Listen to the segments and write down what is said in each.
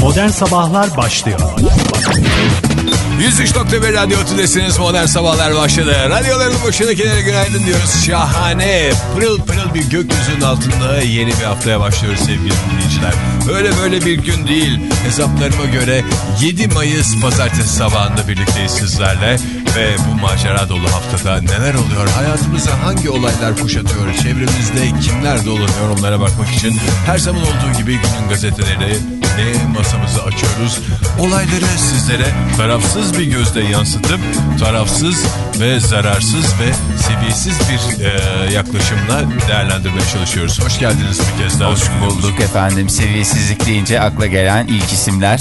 Modern Sabahlar başlıyor. 103.1 Radyo Tülesi'niz Modern Sabahlar başladı. Radyoların başındakilere günaydın diyoruz. Şahane, pırıl pırıl bir gökyüzünün altında yeni bir haftaya başlıyoruz sevgili dinleyiciler. Öyle böyle bir gün değil. Hesaplarıma göre 7 Mayıs pazartesi sabahında birlikteyiz sizlerle. Ve bu macera dolu haftada neler oluyor? Hayatımızı hangi olaylar kuşatıyor? Çevremizde kimler dolu yorumlara bakmak için her zaman olduğu gibi günün gazeteleri ne masamızı açıyoruz. Olayları sizlere tarafsız bir gözle yansıtıp tarafsız ve zararsız ve seviyesiz bir e, yaklaşımla değerlendirmeye çalışıyoruz. Hoş geldiniz bir kez daha. Hoş bulduk efendim. Seviyesizlik deyince akla gelen ilk isimler.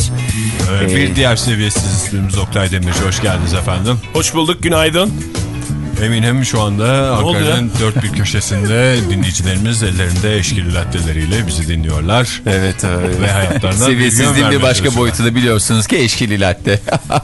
Ee, Ee, bir diğer seviyesiz ismimiz Oktay Demirci. Hoş geldiniz efendim. Hoş bulduk, günaydın. Eminim şu anda Ankara'nın dört bir köşesinde dinleyicilerimiz ellerinde eşkili latteleriyle bizi dinliyorlar. Evet. e, Ve hayatlarına bir yön Seviyesizliğin bir başka boyutu da biliyorsunuz ki eşkili latte.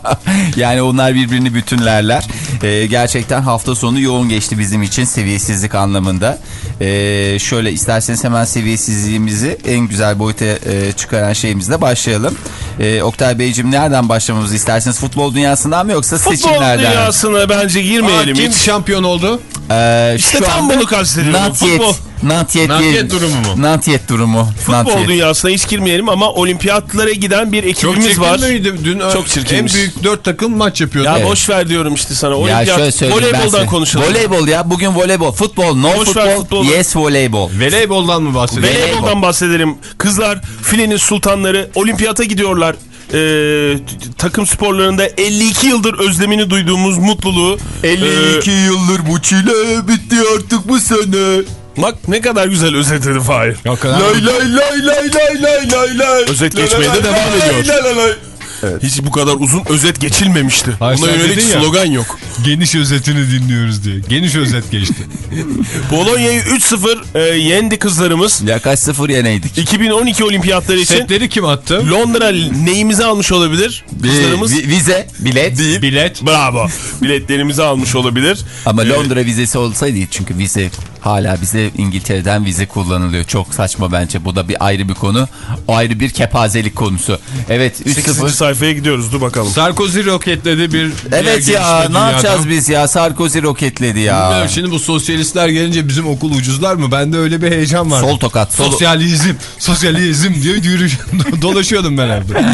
yani onlar birbirini bütünlerler. Ee, gerçekten hafta sonu yoğun geçti bizim için seviyesizlik anlamında. Ee, şöyle isterseniz hemen seviyesizliğimizi en güzel boyuta e, çıkaran şeyimizle başlayalım. Ee, Oktay Beyciğim nereden başlamamızı isterseniz futbol dünyasından mı yoksa Futbol seçimlerden? mi? dünyasına bence Aa, girmeyelim kim hiç. şampiyon oldu? Ee, İşte şu tam bunu kastediyorum. Not yet. Futbol. Not yet, Not yet durumu mu? Not yet durumu. Futbol Not yet. dünyasına hiç girmeyelim ama olimpiyatlara giden bir Çok ekibimiz çirkin var. miydi? Dün Çok çirkinmiş. En büyük dört takım maç yapıyordu. Ya Evet. boş ver diyorum işte sana. Ya Olimpiyat, şöyle söyleyeyim ben voleyboldan konuşalım. Voleybol ya bugün voleybol. Futbol no Boş futbol. futbolu. Yes voleybol. Voleyboldan mı bahsediyorsun? Voleyboldan bahsedelim. Kızlar filenin sultanları olimpiyata gidiyorlar. Ee, takım sporlarında 52 yıldır özlemini duyduğumuz mutluluğu. Ee, yıldır bu çile bitti artık bu sene. bak ne kadar güzel özetledi Fahir. Hakikaten. lay lay lay lay lay lay lay. Özet geçmeye de devam ediyor. Hiç bu kadar uzun özet geçilmemişti. Hayır, Buna yönelik ya. slogan yok. Geniş özetini dinliyoruz diye. Geniş özet geçti. Polonya'yı 3-0 e, yendi kızlarımız. Ya kaç sıfır yeneydik. 2012 olimpiyatları için Setleri kim attı? Londra neyimizi almış olabilir? Kızlarımız Vi- vize, bilet. Bilet. bravo. Biletlerimizi almış olabilir. Ama Ee, Londra vizesi olsaydı çünkü vize hala bize İngiltere'den vize kullanılıyor. Çok saçma bence. Bu da bir ayrı bir konu. O ayrı bir kepazelik konusu. Evet 8. 3-0. Sayfaya gidiyoruz. Dur bakalım. Sarkozy roketledi bir Evet ya ne dünyadan. yapacağız biz ya? Sarkozy roketledi ya. Bilmiyorum, Şimdi bu sosyalistler gelince bizim okul ucuzlar mı? Bende öyle bir heyecan var. Sol tokat. Sol... Sosyalizm, sosyalizm diye yürüyüş dolaşıyordum ben evde.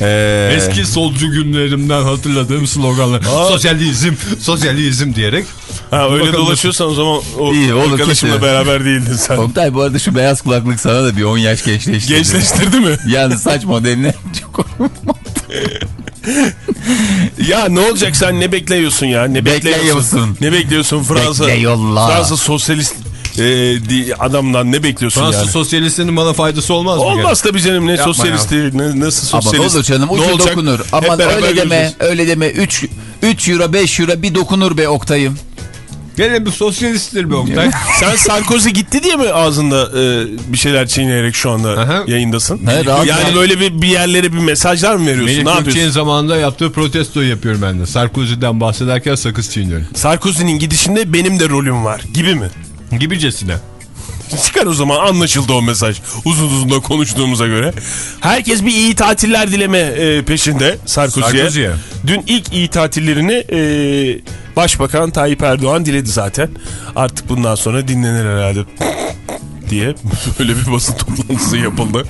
Ee, Eski solcu günlerimden hatırladığım sloganlar. Sosyalizm, sosyalizm diyerek. Ha, öyle Bakalım dolaşıyorsan o zaman o İyi, olur, arkadaşımla beraber değildin sen. Oktay bu arada şu beyaz kulaklık sana da bir 10 yaş gençleştirdi. Gençleştirdi mi? Yani saç modeline çok Ya ne olacak sen ne bekliyorsun ya? Ne Bekliyorsun. Ne bekliyorsun Fransa? Bekliyorlar. Fransa sosyalist e, adamdan ne bekliyorsun Fransız yani? sosyalistinin bana faydası olmaz mı? Olmaz tabii canım ne Yapma sosyalisti ne, nasıl Ama sosyalist. ne olur canım Ne ucu olacak? dokunur. Aman öyle deme göreceğiz. öyle deme 3 3 euro 5 euro bir dokunur be Oktay'ım. Gene bir sosyalisttir be Oktay. Sen Sarkozy gitti diye mi ağzında e, bir şeyler çiğneyerek şu anda Aha. yayındasın? He, rahat yani rahat. böyle bir, bir yerlere bir mesajlar mı veriyorsun? Melih ne Gökçe'nin yapıyorsun? zamanında yaptığı protestoyu yapıyorum ben de. Sarkozy'den bahsederken sakız çiğniyorum. Sarkozy'nin gidişinde benim de rolüm var gibi mi? Gibicesine. Çıkar o zaman anlaşıldı o mesaj. Uzun uzun da konuştuğumuza göre. Herkes bir iyi tatiller dileme e, peşinde Sarkozy'ye. Sarkozy'ye. Dün ilk iyi tatillerini e, Başbakan Tayyip Erdoğan diledi zaten. Artık bundan sonra dinlenir herhalde diye böyle bir basın toplantısı yapıldı.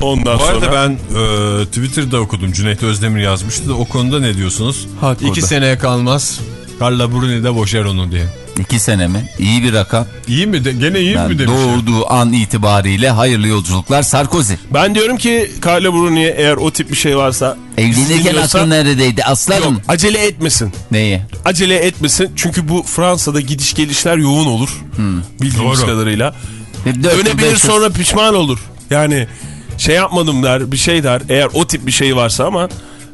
Ondan Bu arada sonra ben e, Twitter'da okudum. Cüneyt Özdemir yazmıştı da o konuda ne diyorsunuz? Haklı İki da. seneye kalmaz. Carla Bruni de boşar onu diye. 2 sene mi? İyi bir rakam. İyi mi? De, gene iyi mi Yani demiş? doğurduğu an itibariyle hayırlı yolculuklar Sarkozy. ben diyorum ki Carla Bruni'ye eğer o tip bir şey varsa Evlenirken aklın neredeydi aslanım? Yok, acele etmesin. Neyi? acele etmesin. Çünkü bu Fransa'da gidiş gelişler yoğun olur. Bildiğimiz Doğru. kadarıyla. Yıl, Dönebilir sonra pişman olur. Yani şey yapmadım der bir şey der. Eğer o tip bir şey varsa ama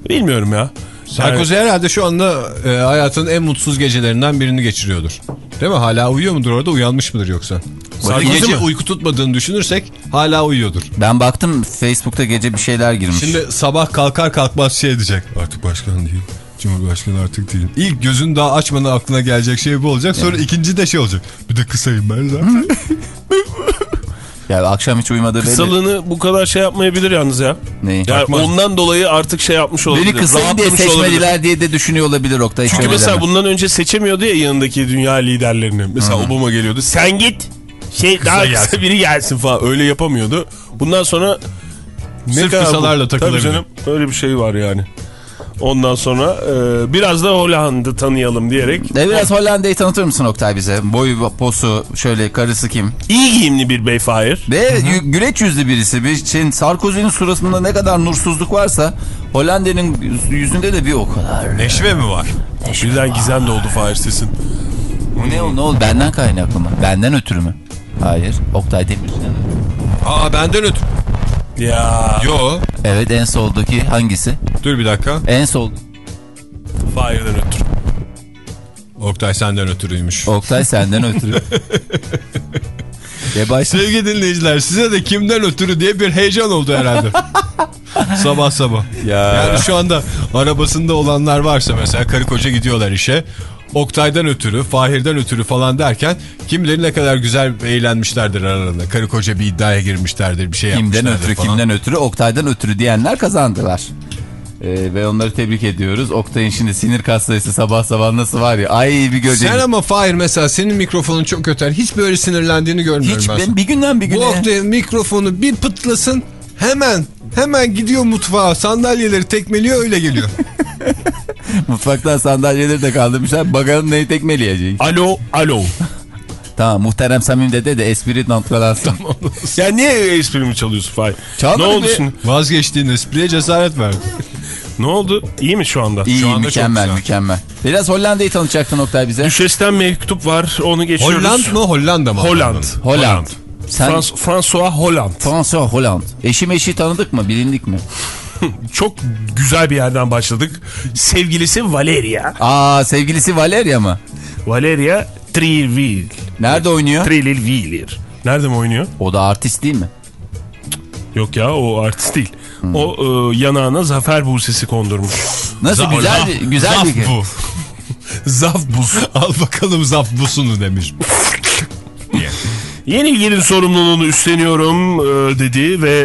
bilmiyorum ya. Sarkozy herhalde şu anda e, hayatının en mutsuz gecelerinden birini geçiriyordur. Değil mi? Hala uyuyor mudur orada? Uyanmış mıdır yoksa? Sarkozy Gece mi? uyku tutmadığını düşünürsek hala uyuyordur. Ben baktım Facebook'ta gece bir şeyler girmiş. Şimdi sabah kalkar kalkmaz şey diyecek. Artık başkan değil. Cumhurbaşkanı artık değilim. İlk gözün daha açmadan aklına gelecek şey bu olacak. Sonra ikinci de şey olacak. Bir de kısayım ben zaten. Ya akşam hiç uyumadığı belli. Kısalığını bu kadar şey yapmayabilir yalnız ya. Neyi? Yani ondan dolayı artık şey yapmış olabilir. Beni kısayım diye rahatlamış olabilir. seçmediler diye de düşünüyor olabilir Oktay. hiç Çünkü mesela deme. bundan önce seçemiyordu ya yanındaki dünya liderlerini. Mesela Obama geliyordu. Sen git. Şey daha kısa gelsin. biri gelsin falan. Öyle yapamıyordu. Bundan sonra Sırf kadar bu- kısalarla Tabii takılabilir. canım öyle bir şey var yani. Ondan sonra e, biraz da Hollanda tanıyalım diyerek E biraz Hollanda'yı tanıtır mısın Oktay bize? Boyu, posu, şöyle karısı kim? iyi giyimli bir bey Fahir. Ve gü- güleç yüzlü birisi. Bir şeyin Sarkozy'nin suratında ne kadar nursuzluk varsa Hollanda'nın yüz- yüzünde de bir o kadar. Neşve mi var? Birden gizem de oldu Fahir sesin. Ne oldu? Ne oldu? Benden kaynaklı mı? Benden ötürü mü? Hayır. Oktay Demirci'den. Aa benden ötürü. Ya Yo. Evet en soldaki hangisi? Dur bir dakika. En sol. Fahir'den ötürü. Oktay senden ötürüymüş. Oktay senden ötürü. Ve baş... Sevgili dinleyiciler size de kimden ötürü diye bir heyecan oldu herhalde. sabah sabah. Ya. Yani şu anda arabasında olanlar varsa mesela karı koca gidiyorlar işe. Oktay'dan ötürü, Fahir'den ötürü falan derken kimleri ne kadar güzel eğlenmişlerdir aralarında. Karı koca bir iddiaya girmişlerdir, bir şey Kimden yapmışlardır ötürü, falan. kimden ötürü, Oktay'dan ötürü diyenler kazandılar. Ee, ve onları tebrik ediyoruz. Oktay'ın şimdi sinir kaslayısı sabah sabah nasıl var ya. Ay bir görecek. Sen ama Fahir mesela senin mikrofonun çok öter. Hiç böyle sinirlendiğini görmüyorum Hiç ben. ben bir günden bir güne. Bu Oktay'ın mikrofonu bir pıtlasın hemen hemen gidiyor mutfağa sandalyeleri tekmeliyor öyle geliyor. Mutfaktan sandalyeleri de kaldırmışlar. Bakalım neyi tekmeleyecek. Alo, alo. Tamam muhterem Samim dede de espri nontralansın. Ya niye esprimi çalıyorsun Fahir? Çalmadım Ne oldu şimdi? Vazgeçtiğin espriye cesaret verdi. Ne oldu? İyi mi şu anda? İyi Şu anda mükemmel mükemmel. Biraz Hollanda'yı tanıtacaktın Oktay bize. Düşesten mektup var onu geçiyoruz. Holland mı Hollanda mı? Holland. Holland. Sen Frans François Holland. François Holland. Eşim eşi tanıdık mı? Bilindik mi? Çok güzel bir yerden başladık. Sevgilisi Valeria. Aa sevgilisi Valeria mı? Valeria Trivil. Nerede oynuyor? Trivil. Nerede mi oynuyor? O da artist değil mi? Yok ya o artist değil. Hmm. O e, yanağına zafer buğsesi kondurmuş. Nasıl Za- güzel güzel zaf bir bu. Zaf buz. Al bakalım zaf busunu demiş. Yeni ilginin sorumluluğunu üstleniyorum e, dedi ve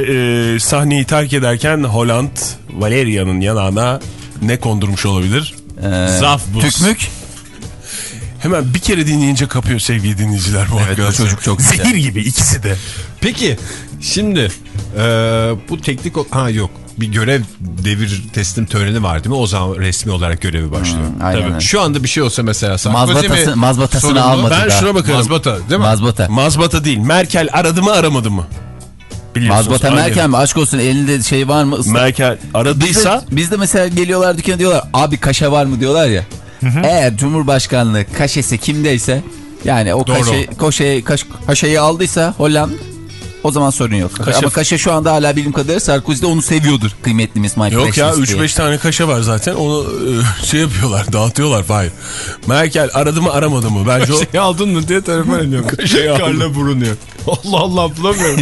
e, sahneyi terk ederken Holland Valeria'nın yanağına ne kondurmuş olabilir? Ee, Zaf buz. Tükmük. Hemen bir kere dinleyince kapıyor sevgili dinleyiciler bu Evet arkadaşlar. çocuk çok güzel. Zehir gibi ikisi de. Peki şimdi e, bu teknik ha yok bir görev devir teslim töreni var değil mi? O zaman resmi olarak görevi başlıyor. Hmm, aynen Tabii. Şu anda bir şey olsa mesela Sarkozy Mazbatası- mi mazbatasını sorumlu? almadı Ben daha. şuna bakarım. Mazbata değil mi? Mazbata. Mazbata değil. Merkel aradı mı aramadı mı? Mazbata aynen. Merkel mi? Aşk olsun elinde şey var mı? Isla- Merkel Bizde, aradıysa bizde mesela geliyorlar dükkana diyorlar abi kaşe var mı diyorlar ya. Eğer Cumhurbaşkanlığı kaşesi kimdeyse yani o Doğru. kaşe, koşe, kaş, kaşeyi aldıysa Hollanda o zaman sorun yok. Kaşe- Ama kaşe şu anda hala bildiğim kadarıyla Sarkozy de onu seviyordur kıymetlimiz Mike Yok ya Precious diye. 3-5 tane kaşe var zaten. Onu e, şey yapıyorlar, dağıtıyorlar Fahir. Merkel aradı mı aramadı mı? Bence o Şey aldın mı diye telefon ediyorum. Aldım. Karla burunuyor. Allah Allah bulamıyorum.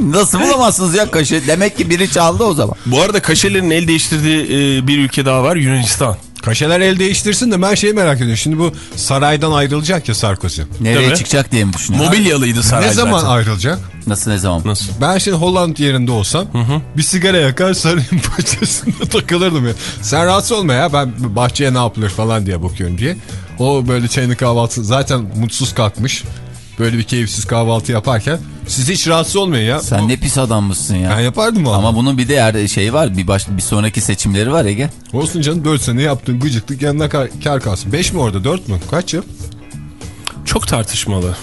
Nasıl bulamazsınız ya kaşe? Demek ki biri çaldı o zaman. Bu arada kaşelerin el değiştirdiği e, bir ülke daha var Yunanistan. Kaşeler el değiştirsin de ben şeyi merak ediyorum. Şimdi bu saraydan ayrılacak ya Sarkozy. Nereye Tabii. çıkacak diye mi düşünüyorsun? Mobilyalıydı saray Ne zaman zaten. ayrılacak? Nasıl ne zaman? Nasıl? Ben şimdi Holland yerinde olsam bir sigara yakar sarayın bahçesinde takılırdım ya. Sen rahatsız olma ya ben bahçeye ne yapılır falan diye bakıyorum diye. O böyle çayını kahvaltı zaten mutsuz kalkmış. Böyle bir keyifsiz kahvaltı yaparken siz hiç rahatsız olmayın ya. Sen ne pis adammışsın ya. Ben yapardım ama. Ama bunun bir de şeyi var. Bir baş, bir sonraki seçimleri var Ege. Olsun canım 4 sene yaptın gıcıklık yanına kar, kar kalsın. 5 mi orada 4 mü? Kaç yıl? Çok tartışmalı.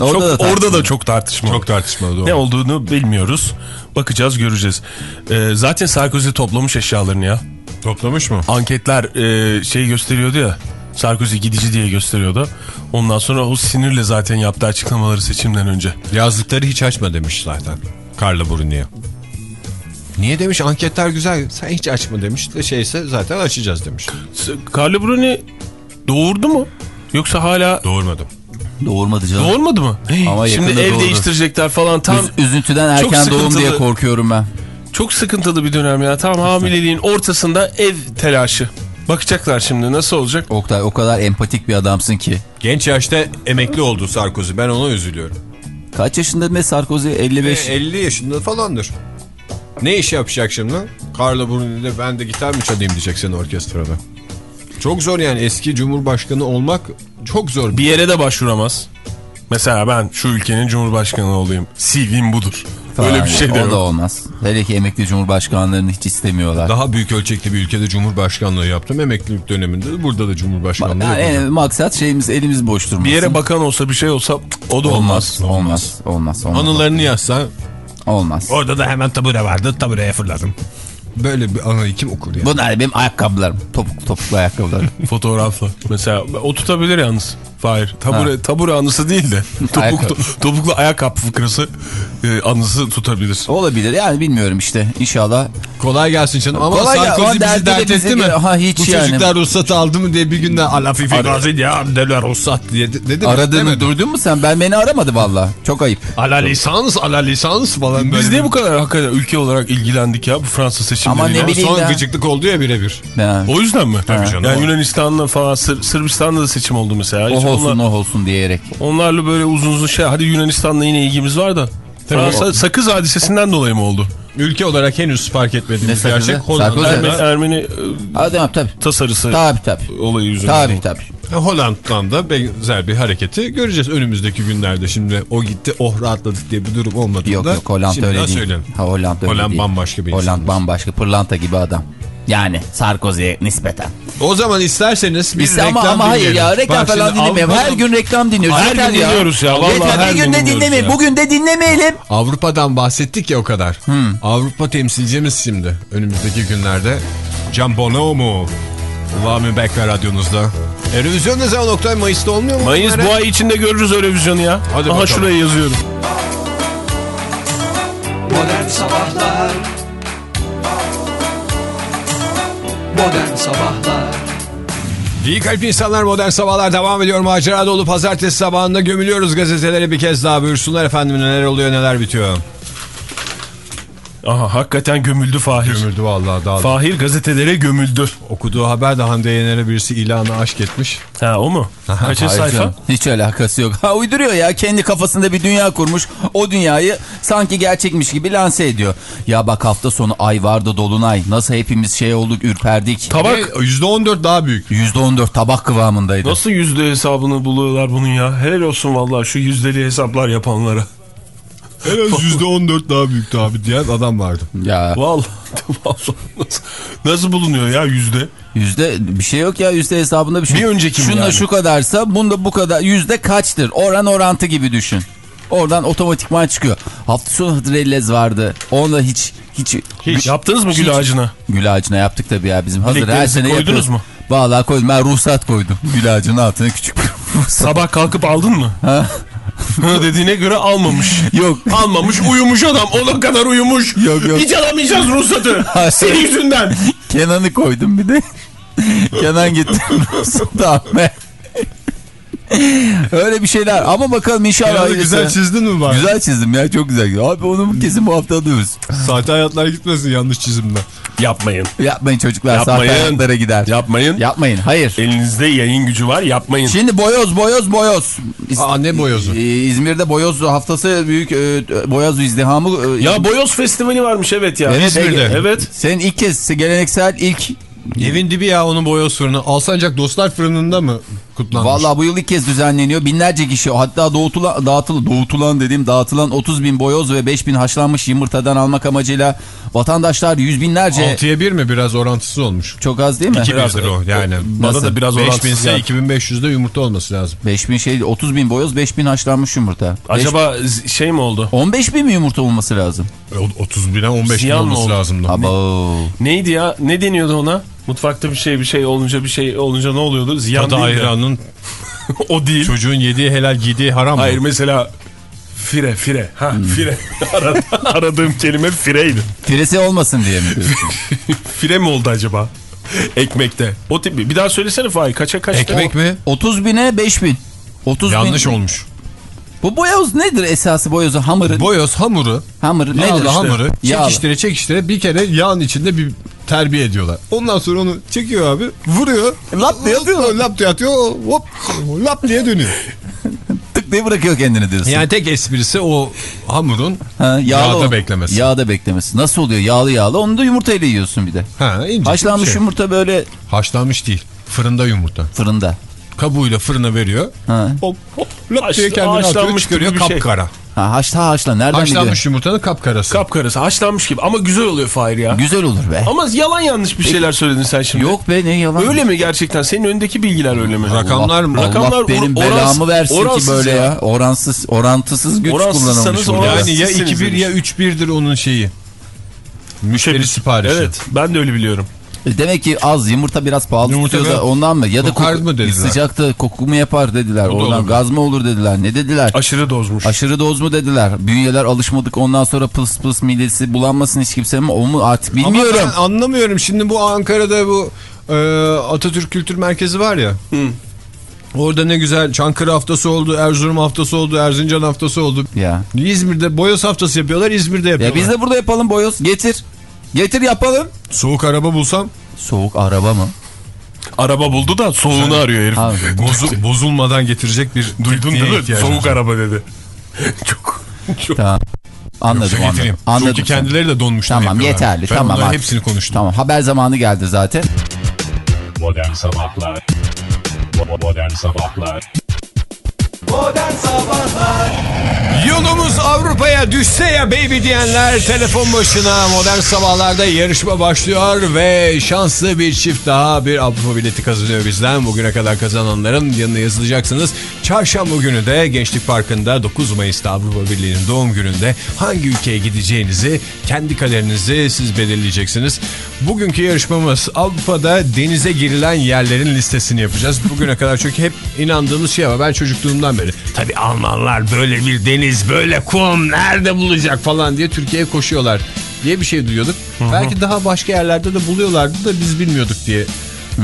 Orada çok, da tartışmalı. orada da çok tartışmalı. Çok tartışmalı doğru. Ne olduğunu bilmiyoruz. Bakacağız göreceğiz. E, zaten Sarkozy toplamış eşyalarını ya. Toplamış mı? Anketler e, şey gösteriyordu ya. Sarkozy gidici diye gösteriyordu. Ondan sonra o sinirle zaten yaptığı açıklamaları seçimden önce. Yazdıkları hiç açma demiş zaten. Carla Bruni'ye. Niye demiş anketler güzel sen hiç açma demiş de şeyse zaten açacağız demiş. Carlo Bruni doğurdu mu? Yoksa hala Doğurmadım. Doğurmadı canım. doğurmadı mı? Ama Şimdi ev doğurur. değiştirecekler falan. Tam Üz- üzüntüden erken doğum diye korkuyorum ben. çok sıkıntılı bir dönem ya. Tam hamileliğin ortasında ev telaşı. Bakacaklar şimdi nasıl olacak? Oktay o kadar empatik bir adamsın ki. Genç yaşta emekli oldu Sarkozy ben ona üzülüyorum. Kaç yaşında ne Sarkozy? 55. E, 50 yaşında falandır. Ne iş yapacak şimdi? Carlo Bruni'de ben de gitar mı çalayım diyecek seni orkestrada. Çok zor yani eski cumhurbaşkanı olmak çok zor. Bir yere de başvuramaz. Mesela ben şu ülkenin cumhurbaşkanı olayım. CV'm budur. Öyle bir şey de O da yok. olmaz. Hele ki emekli cumhurbaşkanlarını hiç istemiyorlar. Daha büyük ölçekli bir ülkede cumhurbaşkanlığı yaptım. Emeklilik döneminde de burada da cumhurbaşkanlığı Yani yapacağım. en- maksat şeyimiz elimiz boş durmasın. Bir yere bakan olsa bir şey olsa o da olmaz. olmaz. Olmaz. Olmaz. Olmaz. Anılarını yazsa Olmaz. orada da hemen tabure vardı tabureye fırladım. Böyle bir anıyı kim okur ya? Bunlar benim ayakkabılarım. Topuk, topuklu ayakkabılarım. Fotoğrafla. Mesela o tutabilir yalnız. Hayır. Tabure, tabure anısı değil de topuklu, topuklu ayakkabı fıkrası e, anısı tutabilir. Olabilir yani bilmiyorum işte. İnşallah. Kolay gelsin canım ama Kolay Sarkozy bizi dert bizi- etti mi? Ha, hiç Bu yani. çocuklar ruhsat aldı mı diye bir günde ala fifi gazi ya deler ruhsat diye de- dedi mi? Aradığını Demedi. duydun mu sen? Ben beni aramadı valla. Çok ayıp. Ala lisans ala lisans falan. Biz böyle niye bu kadar hakikaten ülke olarak ilgilendik ya bu Fransız seçimleriyle? Ama ne bileyim Son ya. gıcıklık oldu ya birebir. Ha. O yüzden mi? Tabii canım. Yani Yunanistan'la falan Sır- Sırbistan'da da seçim oldu mesela. Hiç olsun onlar- oh olsun diyerek. onlarla böyle uzun uzun şey. Hadi Yunanistan'la yine ilgimiz var da. Fransa sakız hadisesinden dolayı mı oldu? Ülke olarak henüz fark etmediğimiz Ne gerçek. Sarkozy. Ermeni, Ermeni e, tamam tabii. tasarısı Tabii tabii. olayı yüzünden. Tabii tabii. Hollanda'dan da benzer bir hareketi göreceğiz önümüzdeki günlerde. Şimdi o gitti oh rahatladık diye bir durum olmadığında. Yok yok Hollanda öyle değil. söyleyelim. Ha, Hollanda öyle Hollanda değil. bambaşka bir insan. Hollanda bambaşka pırlanta gibi adam. Yani Sarkozy'ye nispeten. O zaman isterseniz bir Biz reklam ama, ama hayır ya reklam Bak falan dinlemiyorum. Her gün reklam dinliyoruz. Her Yeter gün ya. dinliyoruz ya, vallahi Yeter her bir gün gün de ya. Bugün de dinlemeyelim. Avrupa'dan bahsettik ya o kadar. Avrupa temsilcimiz şimdi önümüzdeki günlerde. Can Bonomo. Lami Bekler radyonuzda. Erozyon ne zaman Oktay? Mayıs'ta olmuyor mu? Mayıs bu ay içinde görürüz vizyonu ya. Hadi Aha bakalım. şuraya yazıyorum. Modern Sabahlar Modern Sabahlar İyi kalp insanlar modern sabahlar devam ediyor. Macera dolu pazartesi sabahında gömülüyoruz gazetelere bir kez daha. Buyursunlar efendim neler oluyor neler bitiyor. Aha hakikaten gömüldü Fahir. Gömüldü vallahi daha. Fahir gazetelere gömüldü. Okuduğu haber de Hande Yener'e birisi ilanı aşk etmiş. Ha o mu? Kaçıncı Hayır sayfa? canım, Hiç alakası yok. Ha uyduruyor ya. Kendi kafasında bir dünya kurmuş. O dünyayı sanki gerçekmiş gibi lanse ediyor. Ya bak hafta sonu ay vardı dolunay. Nasıl hepimiz şey olduk ürperdik. Tabak Ve %14 daha büyük. %14 tabak kıvamındaydı. nasıl yüzde hesabını buluyorlar bunun ya? Helal olsun vallahi şu yüzdeli hesaplar yapanlara. En az %14 daha büyüktü abi diyen adam vardı. Ya Vallahi, vallahi nasıl, nasıl bulunuyor ya yüzde? yüzde bir şey yok ya yüzde hesabında bir şey. Bir önceki mi Şunda yani? şu kadarsa bunda bu kadar yüzde kaçtır? Oran orantı gibi düşün. Oradan otomatikman çıkıyor. Hafta sonu Hıdrellez vardı. Onda hiç hiç Hiç. Yaptınız mı gül Hiç. ağacına? Gül ağacına yaptık tabii ya bizim hazır her sene koydunuz yapıyoruz. mu? Vallahi koydum ben ruhsat koydum. Gül ağacının altına küçük bir. Sabah kalkıp aldın mı? Ha? Dediğine göre almamış. Yok. Almamış uyumuş adam. Ona kadar uyumuş. Yok, yok. Hiç alamayacağız ruhsatı. Hayır. Senin yüzünden. Kenan'ı koydum bir de. Kenan gitti ruhsatı almaya. Öyle bir şeyler ama bakalım inşallah. Hayırlısı. güzel çizdin mi bari? Güzel çizdim ya çok güzel. Abi onu kesin bu hafta alıyoruz. Sahte hayatlar gitmesin yanlış çizimle. Yapmayın. Yapmayın çocuklar Yapmayın. sahte hayatlara gider. Yapmayın. Yapmayın hayır. Elinizde yayın gücü var yapmayın. Şimdi boyoz boyoz boyoz. İz- Aa, ne boyozu? İzmir'de boyoz haftası büyük e, boyoz izdihamı. e, Ya Boyoz Festivali varmış evet ya. Evet, İzmir'de. Evet. Senin ilk kez geleneksel ilk Evin dibi ya onun boyoz fırını. Alsancak Dostlar Fırını'nda mı kutlanmış? Vallahi bu yıl ilk kez düzenleniyor. Binlerce kişi hatta doğutulan, dağıtılan, doğutulan dediğim dağıtılan 30 bin boyoz ve 5 bin haşlanmış yumurtadan almak amacıyla vatandaşlar yüz binlerce 6'ya 1 mi biraz orantısız olmuş. çok az değil mi? Biraz o yani. Bana da biraz 5000 orantısız ise geldi. 2500'de yumurta olması lazım. 5 bin şey 30 bin boyoz 5 bin haşlanmış yumurta. Acaba z- şey mi oldu? 15 bin mi yumurta olması lazım? E, 30 bine 15 bin Ziyan mı olması lazımdı. Abo. Neydi ya? Ne deniyordu ona? Mutfakta bir şey bir şey olunca bir şey olunca ne oluyordu? Ziyan Tadı ayranın O değil. çocuğun yediği helal giydiği haram mı? Hayır mesela fire fire. Ha Hmm. fire. Aradığım kelime fireydi. Firesi olmasın diye mi diyorsun? Fire mi oldu acaba? Ekmekte. O tip bir. Bir daha söylesene Fahir. Kaça kaçta? Ekmek mi? 30 bine 5 bin. 30 Yanlış bin. olmuş. Bu boyoz nedir esası boyozu? Hamırı. Boyoz hamuru, hamırı nedir? yağlı işte? hamuru Yağlı. çekiştire çekiştire bir kere yağın içinde bir terbiye ediyorlar. Ondan sonra onu çekiyor abi, vuruyor. Lap diye atıyor. Lap diye atıyor, hop, lap diye dönüyor. Tık diye bırakıyor kendini diyorsun. Yani tek esprisi o hamurun ha, yağda o- beklemesi. Yağda beklemesi. Nasıl oluyor? Yağlı yağlı. Onu da yumurtayla yiyorsun bir de. ha, ince Haşlanmış şey. yumurta böyle Haşlanmış değil. Fırında yumurta. fırında. Kabuğuyla fırına veriyor. Ha, Hop hop lap diye kendini atıyor çıkarıyor gibi bir şey. Ha haşla haşla. Nereden Haşlanmış biliyorsun? yumurtanın kapkarası. Kapkarası haşlanmış gibi ama güzel oluyor Fahir ya. Güzel olur be. Ama yalan yanlış bir şeyler söyledin sen şimdi. Yok be ne yalan. Öyle mi gerçekten? Senin önündeki bilgiler öyle mi? Rakamlar mı? Allah Rakamlar benim or- orans- belamı versin ki böyle ya. ya. Oransız, orantısız güç kullanılmış Yani ya Sizsiniz 2-1 demiş. ya 3-1'dir onun şeyi. Müşteri siparişi. Evet ben de öyle biliyorum. E, Demek ki az yumurta biraz pahalı Yumurta tutuyor da ondan mı? Ya da koku- mı dediler? sıcakta koku mu yapar dediler. O da Oradan gaz mı olur dediler. Ne dediler? Aşırı dozmuş. Aşırı doz mu dediler. Bünyeler alışmadık ondan sonra pıs pıs midesi bulanmasın hiç kimse mi? O mu artık bilmiyorum. Ama ben anlamıyorum. Şimdi bu Ankara'da bu e, Atatürk Kültür Merkezi var ya. Orada ne güzel Çankırı haftası oldu, Erzurum haftası oldu, Erzincan haftası oldu. Ya. İzmir'de boyoz haftası yapıyorlar, İzmir'de Ya yapıyorlar. biz de burada yapalım boyoz. Getir. Getir yapalım. Soğuk araba bulsam Soğuk araba mı? Araba buldu da soğuğunu arıyor herif. Ha, bozu- bozulmadan getirecek bir Duydun değil mi? Soğuk var. araba dedi. çok çok. tamam. Anladım Yoksa anladım. Anladım. Çünkü kendileri de donmuşlar. Tamam yeterli. Ben tamam. abi. hepsini konuştum. Tamam haber zamanı geldi zaten. Modern Sabahlar Modern Sabahlar Modern Sabahlar Yolumuz Avrupa'ya düşse ya baby diyenler telefon başına modern sabahlarda yarışma başlıyor ve şanslı bir çift daha bir Avrupa bileti kazanıyor bizden. Bugüne kadar kazananların yanına yazılacaksınız. Çarşamba günü de Gençlik Parkı'nda 9 Mayıs'ta Avrupa Birliği'nin doğum gününde hangi ülkeye gideceğinizi kendi kaderinizi siz belirleyeceksiniz. Bugünkü yarışmamız Avrupa'da denize girilen yerlerin listesini yapacağız. Bugüne kadar çünkü hep inandığımız şey ama ben çocukluğumdan beri tabii Almanlar böyle bir deniz böyle kum nerede bulacak falan diye Türkiye'ye koşuyorlar diye bir şey duyuyorduk. Belki daha başka yerlerde de buluyorlardı da biz bilmiyorduk diye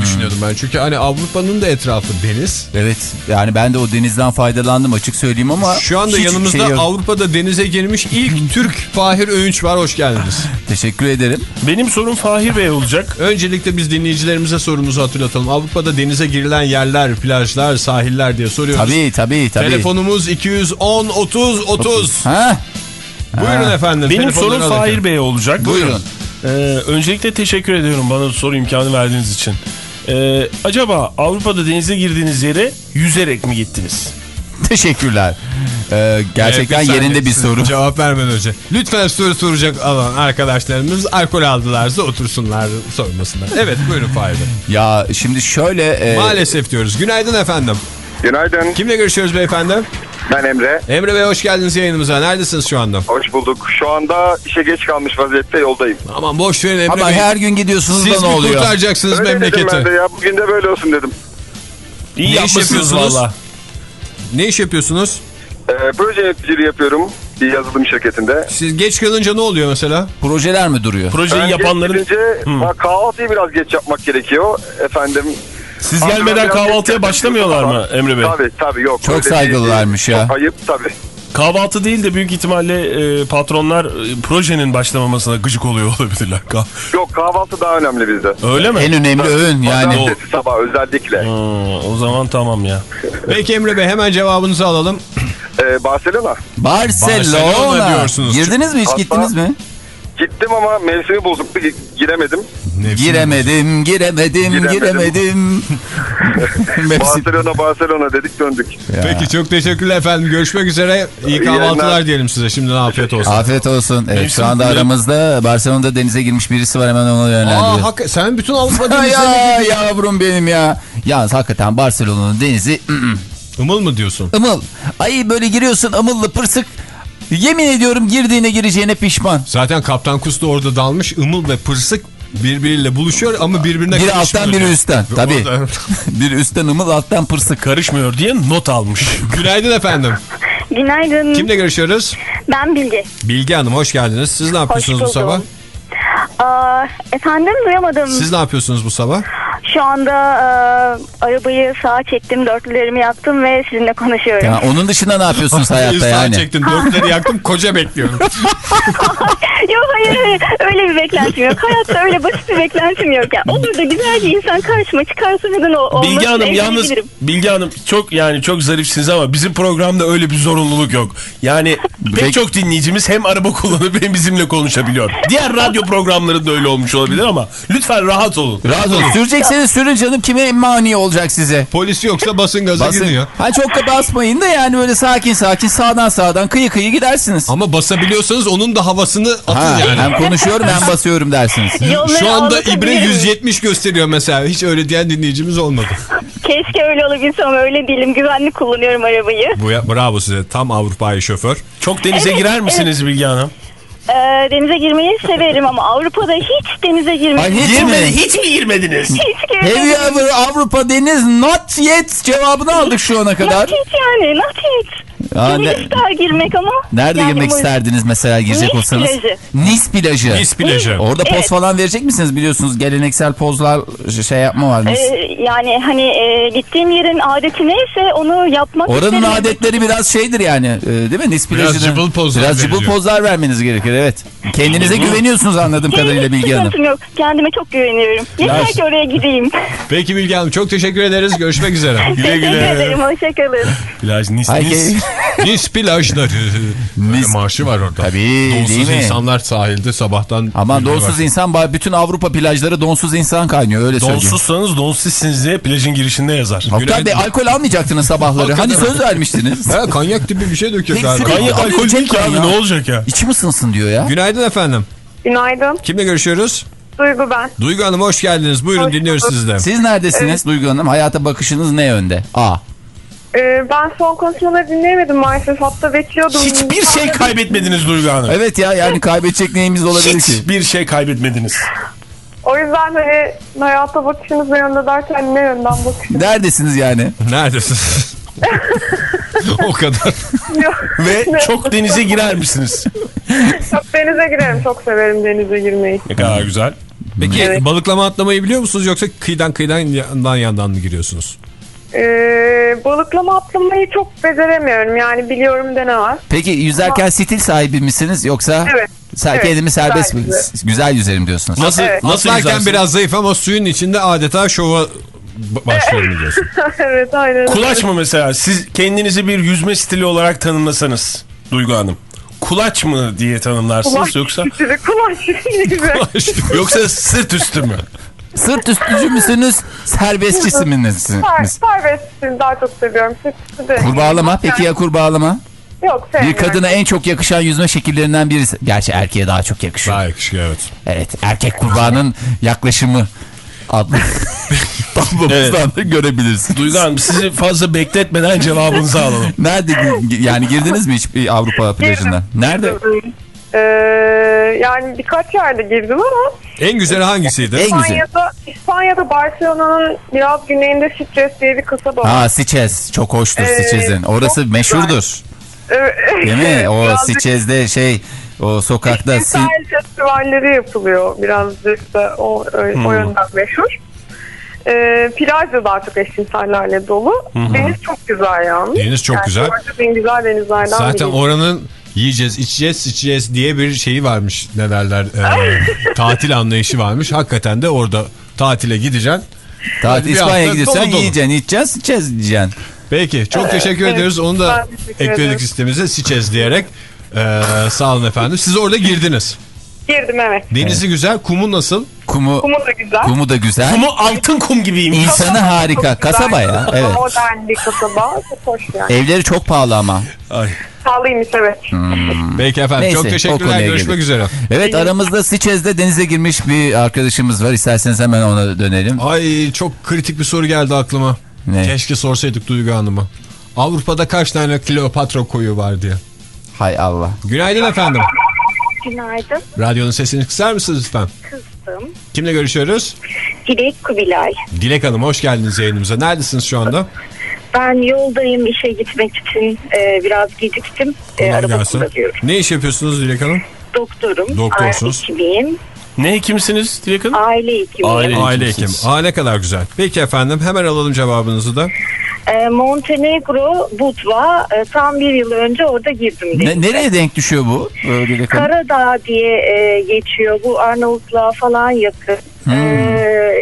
düşünüyordum ben. Çünkü hani Avrupa'nın da etrafı deniz. Evet yani ben de o denizden faydalandım açık söyleyeyim ama. Şu anda yanımızda şey. Avrupa'da denize girmiş ilk Türk Fahir Öğünç var. Hoş geldiniz. Teşekkür ederim. Benim sorum Fahir Bey olacak. Öncelikle biz dinleyicilerimize sorumuzu hatırlatalım. Avrupa'da denize girilen yerler, plajlar, sahiller diye soruyoruz. Tabii tabii tabii. Telefonumuz 210 30 30. Ha? Buyurun efendim. Benim sorum. Fahir Bey'e olacak. Buyurun. Ee, öncelikle teşekkür ediyorum bana soru imkanı verdiğiniz için. Ee, acaba Avrupa'da denize girdiğiniz yere yüzerek mi gittiniz? Teşekkürler. Ee, gerçekten Evet, yerinde bir soru. Cevap vermeden önce. Lütfen soru soracak alan arkadaşlarımız alkol aldılarsa otursunlar sormasınlar. Evet buyurun Fahir Bey. Ya şimdi şöyle. e, Maalesef diyoruz. Günaydın efendim. Günaydın. Kimle görüşüyoruz beyefendi? Ben Emre. Emre Bey hoş geldiniz yayınımıza. Neredesiniz şu anda? Hoş bulduk. Şu anda işe geç kalmış vaziyette yoldayım. Aman boş verin Emre Ama Bey. her gün gidiyorsunuz Siz da ne mi oluyor? kurtaracaksınız Öyle dedim memleketi? ben de ya. Bugün de böyle olsun dedim. İyi Ne iş yapmışsınız yapıyorsunuz? valla. Ne iş yapıyorsunuz? Ee, proje yöneticiliği yapıyorum bir yazılım şirketinde. Siz geç kalınca ne oluyor mesela? Projeler mi duruyor? Projeyi Ben yapanların... geç ha, kahvaltıyı biraz geç yapmak gerekiyor. Efendim. Siz Abi gelmeden kahvaltıya başlamıyorlar mı Emre Bey? Tabii tabii yok. Çok saygılılarmış ya. Çok ayıp tabii. Kahvaltı değil de büyük ihtimalle e, patronlar e, projenin başlamamasına gıcık oluyor olabilirler. Yok kahvaltı daha önemli bizde. Öyle mi? En önemli öğün yani. Pazartesi sabah özellikle. Ha, o zaman tamam ya. Peki Emre Bey hemen cevabınızı alalım. Ee, Barcelona. Barcelona. Barcelona diyorsunuz. Girdiniz mi hiç Hatta- gittiniz mi? Gittim ama mevsimi bozuktu gi- giremedim. Giremedim, giremedim, Giremedim. giremedim. Mevsim- Barcelona Barcelona dedik döndük. Peki çok teşekkürler efendim. Görüşmek üzere. İyi kahvaltılar diyelim size. Şimdiden afiyet olsun. Afiyet olsun. Evet Mevsim şu anda bile- aramızda Barcelona'da denize girmiş birisi var hemen ona Aa, yönlendiriyor. hak sen bütün Avrupa denizlerine ya yavrum benim ya. Yalnız hakikaten Barcelona'nın denizi Imıl mı diyorsun? ımıl. Ay böyle giriyorsun ımıllı pırsık. Yemin ediyorum girdiğine gireceğine pişman. Zaten Kaptan Kus da orada dalmış. Imıl ve pırsık birbiriyle buluşuyor ama birbirine Biri karışmıyor alttan biri üstten. Ve Tabii. orada- biri üstten ımıl alttan pırsık. Karışmıyor diye not almış. Günaydın efendim. Günaydın. Kimle görüşüyoruz? Ben Bilge. Bilge Hanım hoş geldiniz. Siz ne yapıyorsunuz bu sabah? Aa, efendim duyamadım. Siz ne yapıyorsunuz bu sabah? Şu anda e, arabayı sağa çektim, dörtlülerimi yaktım ve sizinle konuşuyorum. Ya onun dışında ne yapıyorsunuz hayatta Sağ yani? çektim dörtleri yaktım koca bekliyorum. Yok hayır hayır öyle bir beklentim yok. Hayatta öyle basit bir beklentim yok. Yani olur da güzel bir insan karşıma çıkarsa neden olmasın Bilge Hanım yalnız. Bilge Hanım çok yani çok zarifsiniz ama bizim programda öyle bir zorunluluk yok. Yani pek çok dinleyicimiz hem araba kullanıp hem bizimle konuşabiliyor. Diğer radyo programlarında öyle olmuş olabilir ama lütfen rahat olun. Rahat olun. Sürecekseniz sürün canım kime mani olacak size? Polis yoksa basın gaza Basın. gidiyor. Ha çok da basmayın da yani böyle sakin sakin sağdan sağdan kıyı kıyı gidersiniz. Ama basabiliyorsanız onun da havasını atın Ha, yani. hem konuşuyorum hem basıyorum dersiniz. Şu anda ibre 170 gösteriyor mesela. Hiç öyle diyen dinleyicimiz olmadı. Keşke öyle olabilsem öyle değilim. Güvenli kullanıyorum arabayı. Bu ya, bravo size. Tam Avrupa'yı şoför. Çok denize Evet, girer misiniz Bilge Hanım? Ee, denize girmeyi severim ama Avrupa'da hiç denize girmeyi Ay, hiç Girmedi, mi? hiç mi girmediniz? hiç Have you girmedim. ever Avrupa deniz not yet cevabını aldık şu ana kadar. Not hiç yani not hiç. Aa, Gönül ne- ister girmek ama. Nerede Yani girmek bu- isterdiniz mesela girecek Nice olsanız? plajı. Nice plajı. Nice plajı. Orada poz Evet. falan verecek misiniz biliyorsunuz geleneksel pozlar şey yapma var. Nice. Ee, yani hani e, gittiğim yerin adeti neyse onu yapmak Oranın isterim. adetleri biraz şeydir yani e, değil mi? Nice Biraz plajının- cıbıl pozlar Biraz cıbıl veriliyor. pozlar vermeniz gerekir evet. Kendinize güveniyorsunuz anladığım kadarıyla Hiç Bilge Hanım. sıkıntım yok. Kendime çok güveniyorum. Yeter ki oraya gideyim. Peki Bilge Hanım çok teşekkür ederiz. Görüşmek üzere. Teşekkür ederim. Hoşçakalın. Plaj nis Ay, nis. Nice plajları. Nice. marşı var orada. Tabii, Donsuz insanlar sahilde sabahtan. Aman donsuz insan ba- bütün Avrupa plajları donsuz insan kaynıyor öyle söyleyeyim. Donsuzsanız donsuzsiniz diye plajın girişinde yazar. Günaydın. Bey alkol almayacaktınız sabahları. Hani söz vermiştiniz. Ha, kanyak gibi bir şey döküyor galiba. Kanyak Alkol değil ki abi ya. ne olacak ya? İçim ısınsın diyor ya. Günaydın efendim. Günaydın. Kimle görüşüyoruz? Duygu ben. Duygu Hanım hoş geldiniz. Buyurun Hoş dinliyoruz sizi de. Siz neredesiniz Duygu Hanım? Hayata bakışınız ne yönde? A. Ee, ben son konuşmaları dinleyemedim maalesef. Hatta bekliyordum. Hiçbir şey kaybetmediniz Duygu Hanım. Evet ya yani kaybedecek neyimiz olabilir ki? Hiçbir şey kaybetmediniz. O yüzden hani hayata bakışınız ne yönde derken ne yönden bakışınız? Neredesiniz yani? Neredesiniz? o kadar. Ve çok denize girer misiniz? Çok denize girerim. Çok severim denize girmeyi. Ne kadar güzel. Peki Evet. balıklama atlamayı biliyor musunuz yoksa kıyıdan kıyıdan yandan yandan mı giriyorsunuz? Ee, balıklama atlamayı çok beceremiyorum. Yani biliyorum da ne var. Peki yüzerken stil sahibi misiniz yoksa Evet. ser, Evet, kendimi serbest güzel mi? Güzel yüzerim diyorsunuz. Nasıl, Evet. nasıl yüzersiniz? biraz zayıf ama suyun içinde adeta şova başlıyorum diyorsun. evet aynen. Kulaç mı mesela? Siz kendinizi bir yüzme stili olarak tanımlasanız Duygu Hanım. Kulaç mı diye tanımlarsınız Kulaç yoksa üstü, Kulaç gibi. yoksa sırt üstü mü? Sırt üstücü müsünüz? Serbestçisi misiniz? Ser, serbestsini daha çok seviyorum. Sırtı da- Kurbağalama peki ya kurbağalama? Yok Bir sevmiyorum. kadına en çok yakışan yüzme şekillerinden birisi. Gerçi erkeğe daha çok yakışıyor. Daha yakışıklı evet. Evet erkek kurbağanın yaklaşımı adlı tablomuzdan da görebilirsiniz. Duygu Hanım sizi fazla bekletmeden cevabınızı alalım. Nerede yani girdiniz mi hiç bir Avrupa plajına? Nerede? Ee, yani birkaç yerde girdim ama En güzeli hangisiydi? En güzel. İspanya'da, İspanya'da Barcelona'nın biraz güneyinde Sitges diye bir kasaba var. Ha Siçez çok hoştur Ee, Siçez'in. Orası çok meşhurdur. Evet. Değil mi? O Siçez'de şey o sokakta Sahil festivalleri yapılıyor birazcık da o, o yönden meşhur. Ee, plaj da daha çok eşcinsellerle dolu. Deniz çok güzel yalnız. Deniz çok Yani güzel. en güzel denizlerden Zaten biri. oranın yiyeceğiz, içeceğiz, içeceğiz diye bir şeyi varmış. Ne derler? e, tatil anlayışı varmış. Hakikaten de orada tatile gideceksin. tatil İspanya'ya gidersen dolu yiyeceksin, içeceksin, Siçez diyeceksin. Peki çok teşekkür evet. ediyoruz. Onu da ekledik listemize. Siçez diyerek. E, sağ olun efendim. Siz orada girdiniz. Girdim evet. Denizi güzel. Kumu nasıl? Kumu, Kumu da güzel. kumu da güzel. Kumu altın kum gibiymiş. İnsanı harika. Çok güzel. Kasaba ya. Evet. Modern bir kasaba. Çok hoş yani. Evleri çok pahalı ama. Ay. Pahalıymış evet. Peki efendim. Neyse, çok teşekkürler. Görüşmek girdik. üzere. Evet aramızda Siçez'de denize girmiş bir arkadaşımız var. İsterseniz hemen ona dönelim. Ay çok kritik bir soru geldi aklıma. Ne? Keşke sorsaydık Duygu Hanım'a. Avrupa'da kaç tane Kleopatra koyu var diye. Hay Allah. Günaydın efendim. Günaydın. Radyonun sesini kısar mısınız lütfen? Kızdım. Kimle görüşüyoruz? Dilek Kubilay. Dilek Hanım hoş geldiniz yayınımıza. Neredesiniz şu anda? Ben yoldayım işe gitmek için e, biraz geciktim. E, Kolay araba gelsin. kullanıyorum. Ne iş yapıyorsunuz Dilek Hanım? Doktorum. Doktorsunuz. Aile hekimiyim. Ne hekimsiniz Dilek Hanım? Aile hekimiyim. Aile- Aile hekim. hekimsiniz. Aa ne kadar güzel. Peki efendim hemen alalım cevabınızı da. E, Montenegro, Budva e, tam bir yıl önce orada girdim. Ne, denize. nereye denk düşüyor bu? Böyle Dilek Hanım? Karadağ diye e, geçiyor. Bu Arnavutluğa falan yakın. Hmm. E,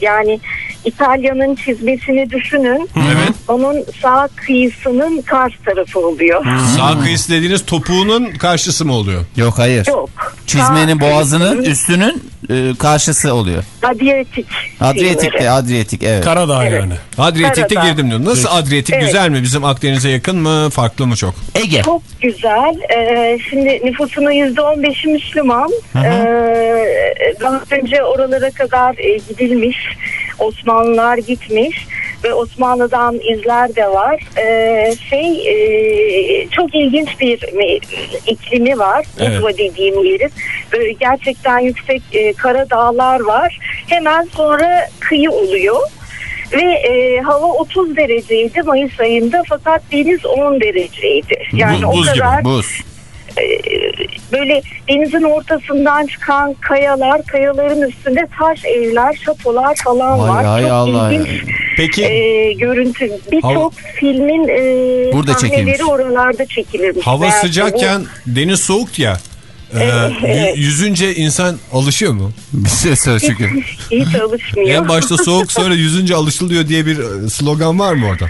yani İtalya'nın çizmesini düşünün. Evet. Onun sağ kıyısının Kars tarafı oluyor. Sağ kıyısı dediğiniz topuğunun karşısı mı oluyor? Yok hayır. Yok. Çizmenin Sağ boğazının kıyısının üstünün e, karşısı oluyor. Adriyatik. Adriyatik de Adriyatik evet. Karadağ Evet. yani. Adriyatik'te Karadağ. girdim diyor. Nasıl Adriyatik Evet. güzel mi? Bizim Akdeniz'e yakın mı? Farklı mı çok? Ege. Çok güzel. Ee, şimdi nüfusunun yüzde on beşi Müslüman. Ee, daha önce oralara kadar e, gidilmiş. Osmanlılar gitmiş ve Osmanlı'dan izler de var. Ee, şey e, çok ilginç bir iklimi var. Evet. Budva dediğim yerin. Böyle gerçekten yüksek e, kara dağlar var. Hemen sonra kıyı oluyor. Ve e, hava 30 dereceydi Mayıs ayında fakat deniz 10 dereceydi. Yani Buz- buz o gibi, kadar Buz. E, böyle denizin ortasından çıkan kayalar, kayaların üstünde taş evler, şatolar falan Vay var. hay Çok Allah ilginç Peki e, görüntü. Birçok filmin e, Burada sahneleri çekilmiş. oralarda çekilmiş. hava Yani sıcakken deniz soğuk ya. Ee, Evet. yüzünce insan alışıyor mu? Bir şey söyle bu çünkü. hiç alışmıyor. En başta soğuk sonra yüzünce alışılıyor diye bir e, slogan var mı orada?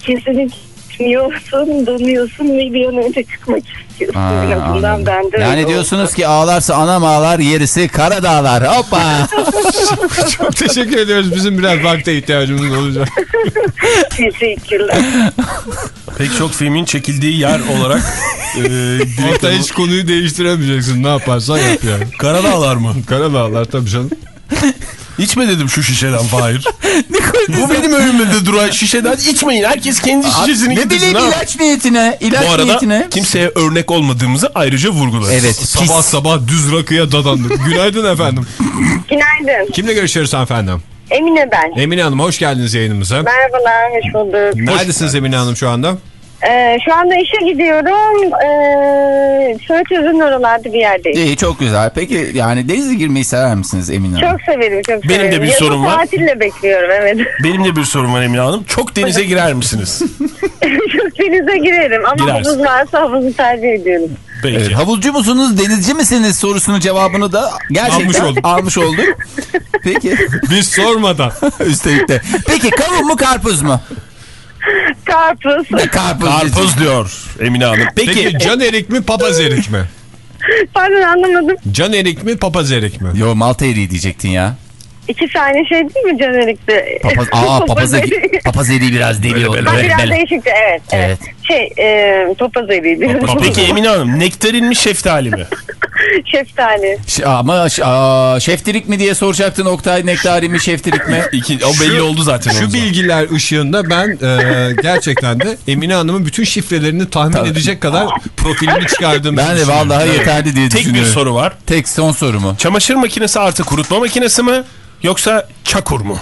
Kesinlikle gitmiyorsun, donuyorsun ve bir an önce çıkmak istiyorsun. Aa, en azından anladım. ben de Yani oldu. diyorsunuz ki ağlarsa anam ağlar yerisi Karadağlar. Hoppa. Çok teşekkür ediyoruz. Bizim biraz vakte ihtiyacımız olacak. Teşekkürler. Pek çok filmin çekildiği yer olarak e, Hanım- hiç konuyu değiştiremeyeceksin. Ne yaparsan yap yani. Karadağlar mı? Karadağlar tabii canım. İçme dedim şu şişeden Fahir. Bu benim önümde duran şişeden içmeyin. Herkes kendi şişesini ne getirsin. bileyim abi. ilaç niyetine. ilaç Bu arada niyetine. kimseye örnek olmadığımızı ayrıca vurgularız. Evet. Sabah pis. sabah düz rakıya dadandık. Günaydın efendim. Günaydın. Kimle görüşüyoruz efendim? Emine ben. Emine Hanım hoş geldiniz yayınımıza. Merhabalar, hoş bulduk. Neredesiniz Emine Hanım şu anda? Ee, şu anda işe gidiyorum. Ee, Söğüt Üzü'nün oralarda bir yerdeyim. İyi çok güzel. Peki yani denize girmeyi sever misiniz Emine Hanım? Çok severim, çok Benim de severim. bir Yazın sorum var. tatille bekliyorum, evet. Benim de bir sorum var Emine Hanım. Çok denize girer misiniz? çok denize girerim ama Girersin. havuz varsa havuzu tercih ediyorum. Peki. Evet, havuzcu musunuz, denizci misiniz sorusunun cevabını da gerçekten Almış olduk. almış olduk. Peki. Biz sormadan. Üstelik de. Peki kavun mu karpuz mu? Karpuz. Karpuz. Karpuz diyor Emine Hanım. Peki, Peki can erik mi papaz erik mi? Pardon anlamadım. Can erik mi papaz erik mi? Yo Malta eriği diyecektin ya. İki tane şey değil mi Canerik'te? Papaz, aa papaz eriği, papaz eriği biraz deli Böyle, biraz böyle. değişikti evet, evet. Evet. Şey e, topaz eriği. Peki Emine Hanım nektarin mi şeftali mi? Şeftali. Ş- ama aa, şeftirik mi diye soracaktın Oktay Nektari mi şeftirik mi? İki, o belli oldu zaten. Şu bilgiler ışığında ben e, gerçekten de Emine Hanım'ın bütün şifrelerini tahmin edecek kadar profilini çıkardığımı Ben de vallahi yeterli diye Tek bir düşünüyorum. soru var. Tek son soru mu? Çamaşır makinesi artı kurutma makinesi mi? Yoksa çakur mu?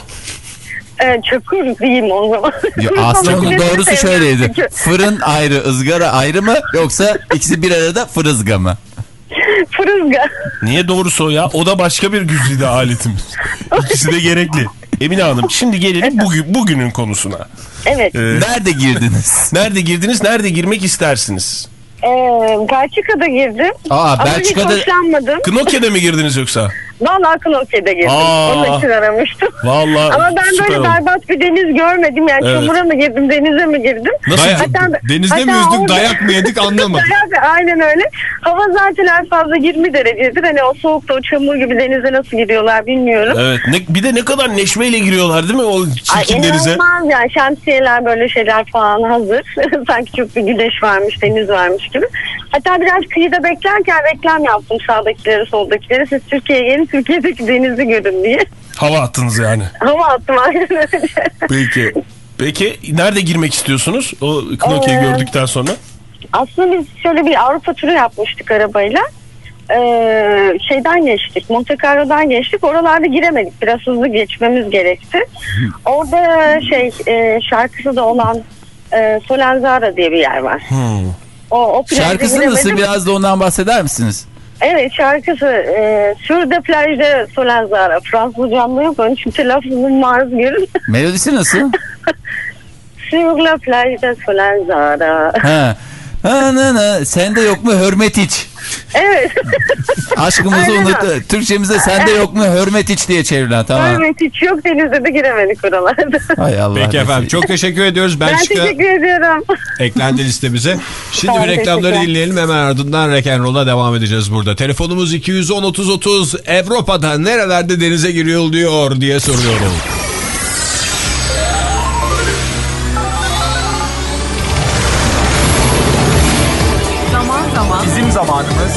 E, çukur diyeyim o zaman. Ya aslında Makinesini doğrusu şöyleydi. çünkü. Fırın ayrı, ızgara ayrı mı yoksa ikisi bir arada fırızga mı? Fırızga. Niye doğrusu o ya? O da başka bir güzide aletimiz. İkisi de gerekli. Emine Hanım şimdi gelelim bugün, bugünün konusuna. Evet. Ee, Nerede girdiniz? nerede girdiniz? Nerede girmek istersiniz? E, Belçika'da girdim. Aa Ama Belçika'da hiç hoşlanmadım. Knokke'de mi girdiniz yoksa? Valla Knokke'de girdim. Aa. Onun için aramıştım. Vallahi Ama ben süper böyle oldu. berbat bir deniz görmedim. Yani Evet. çamura mı girdim, denize mi girdim? Nasıl? Denizde mi hatta yüzdük orada- dayak mı yedik anlamadım. Dayak, aynen öyle. Hava zaten en fazla 20 derecedir. Hani o soğukta o çamur gibi denize nasıl giriyorlar bilmiyorum. Evet. Ne, bir de ne kadar neşveyle giriyorlar değil mi o Ay, çirkin denize? inanılmaz yani şemsiyeler böyle şeyler falan hazır. Sanki çok bir güneş varmış, deniz varmış gibi. Hatta biraz kıyıda beklerken reklam yaptım sağdakileri, soldakileri. Siz Türkiye'ye gelin, Türkiye'deki denizi görün diye. Hava attınız yani. Hava attım aynen öyle. Peki. Peki nerede girmek istiyorsunuz? O Knokke'yi Ee, gördükten sonra. Aslında biz şöyle bir Avrupa turu yapmıştık arabayla. Ee, şeyden geçtik, Monte Carlo'dan geçtik. Oralarda giremedik. Biraz hızlı geçmemiz gerekti. Orada şey e, şarkısı da olan e, Solenzara diye bir yer var. O, o plaja şarkısı nasıl biraz da ondan bahseder misiniz? Evet şarkısı e, Sur de plage Solenzara. Fransızcam da yok onun için telaffuzum maruz görün. Melodisi nasıl? sur la plage de Solanzara. Ha. Ha, na, na. Sende yok mu hürmet hiç? Evet. Aşkımızı Aynen. unuttu. Türkçemize sende yok mu hürmet hiç diye çevrilen tamam. Evet hiç yok denizde de giremedik oralarda. Hay Allah. Peki efendim çok teşekkür ediyoruz. Ben Belçika teşekkür ediyorum. eklendi listemize. Şimdi Tamam, bir reklamları dinleyelim hemen ardından rock'n'roll'a devam edeceğiz burada. Telefonumuz 210 30 30 Avrupa'da nerelerde denize giriyor diyor diye soruyorum.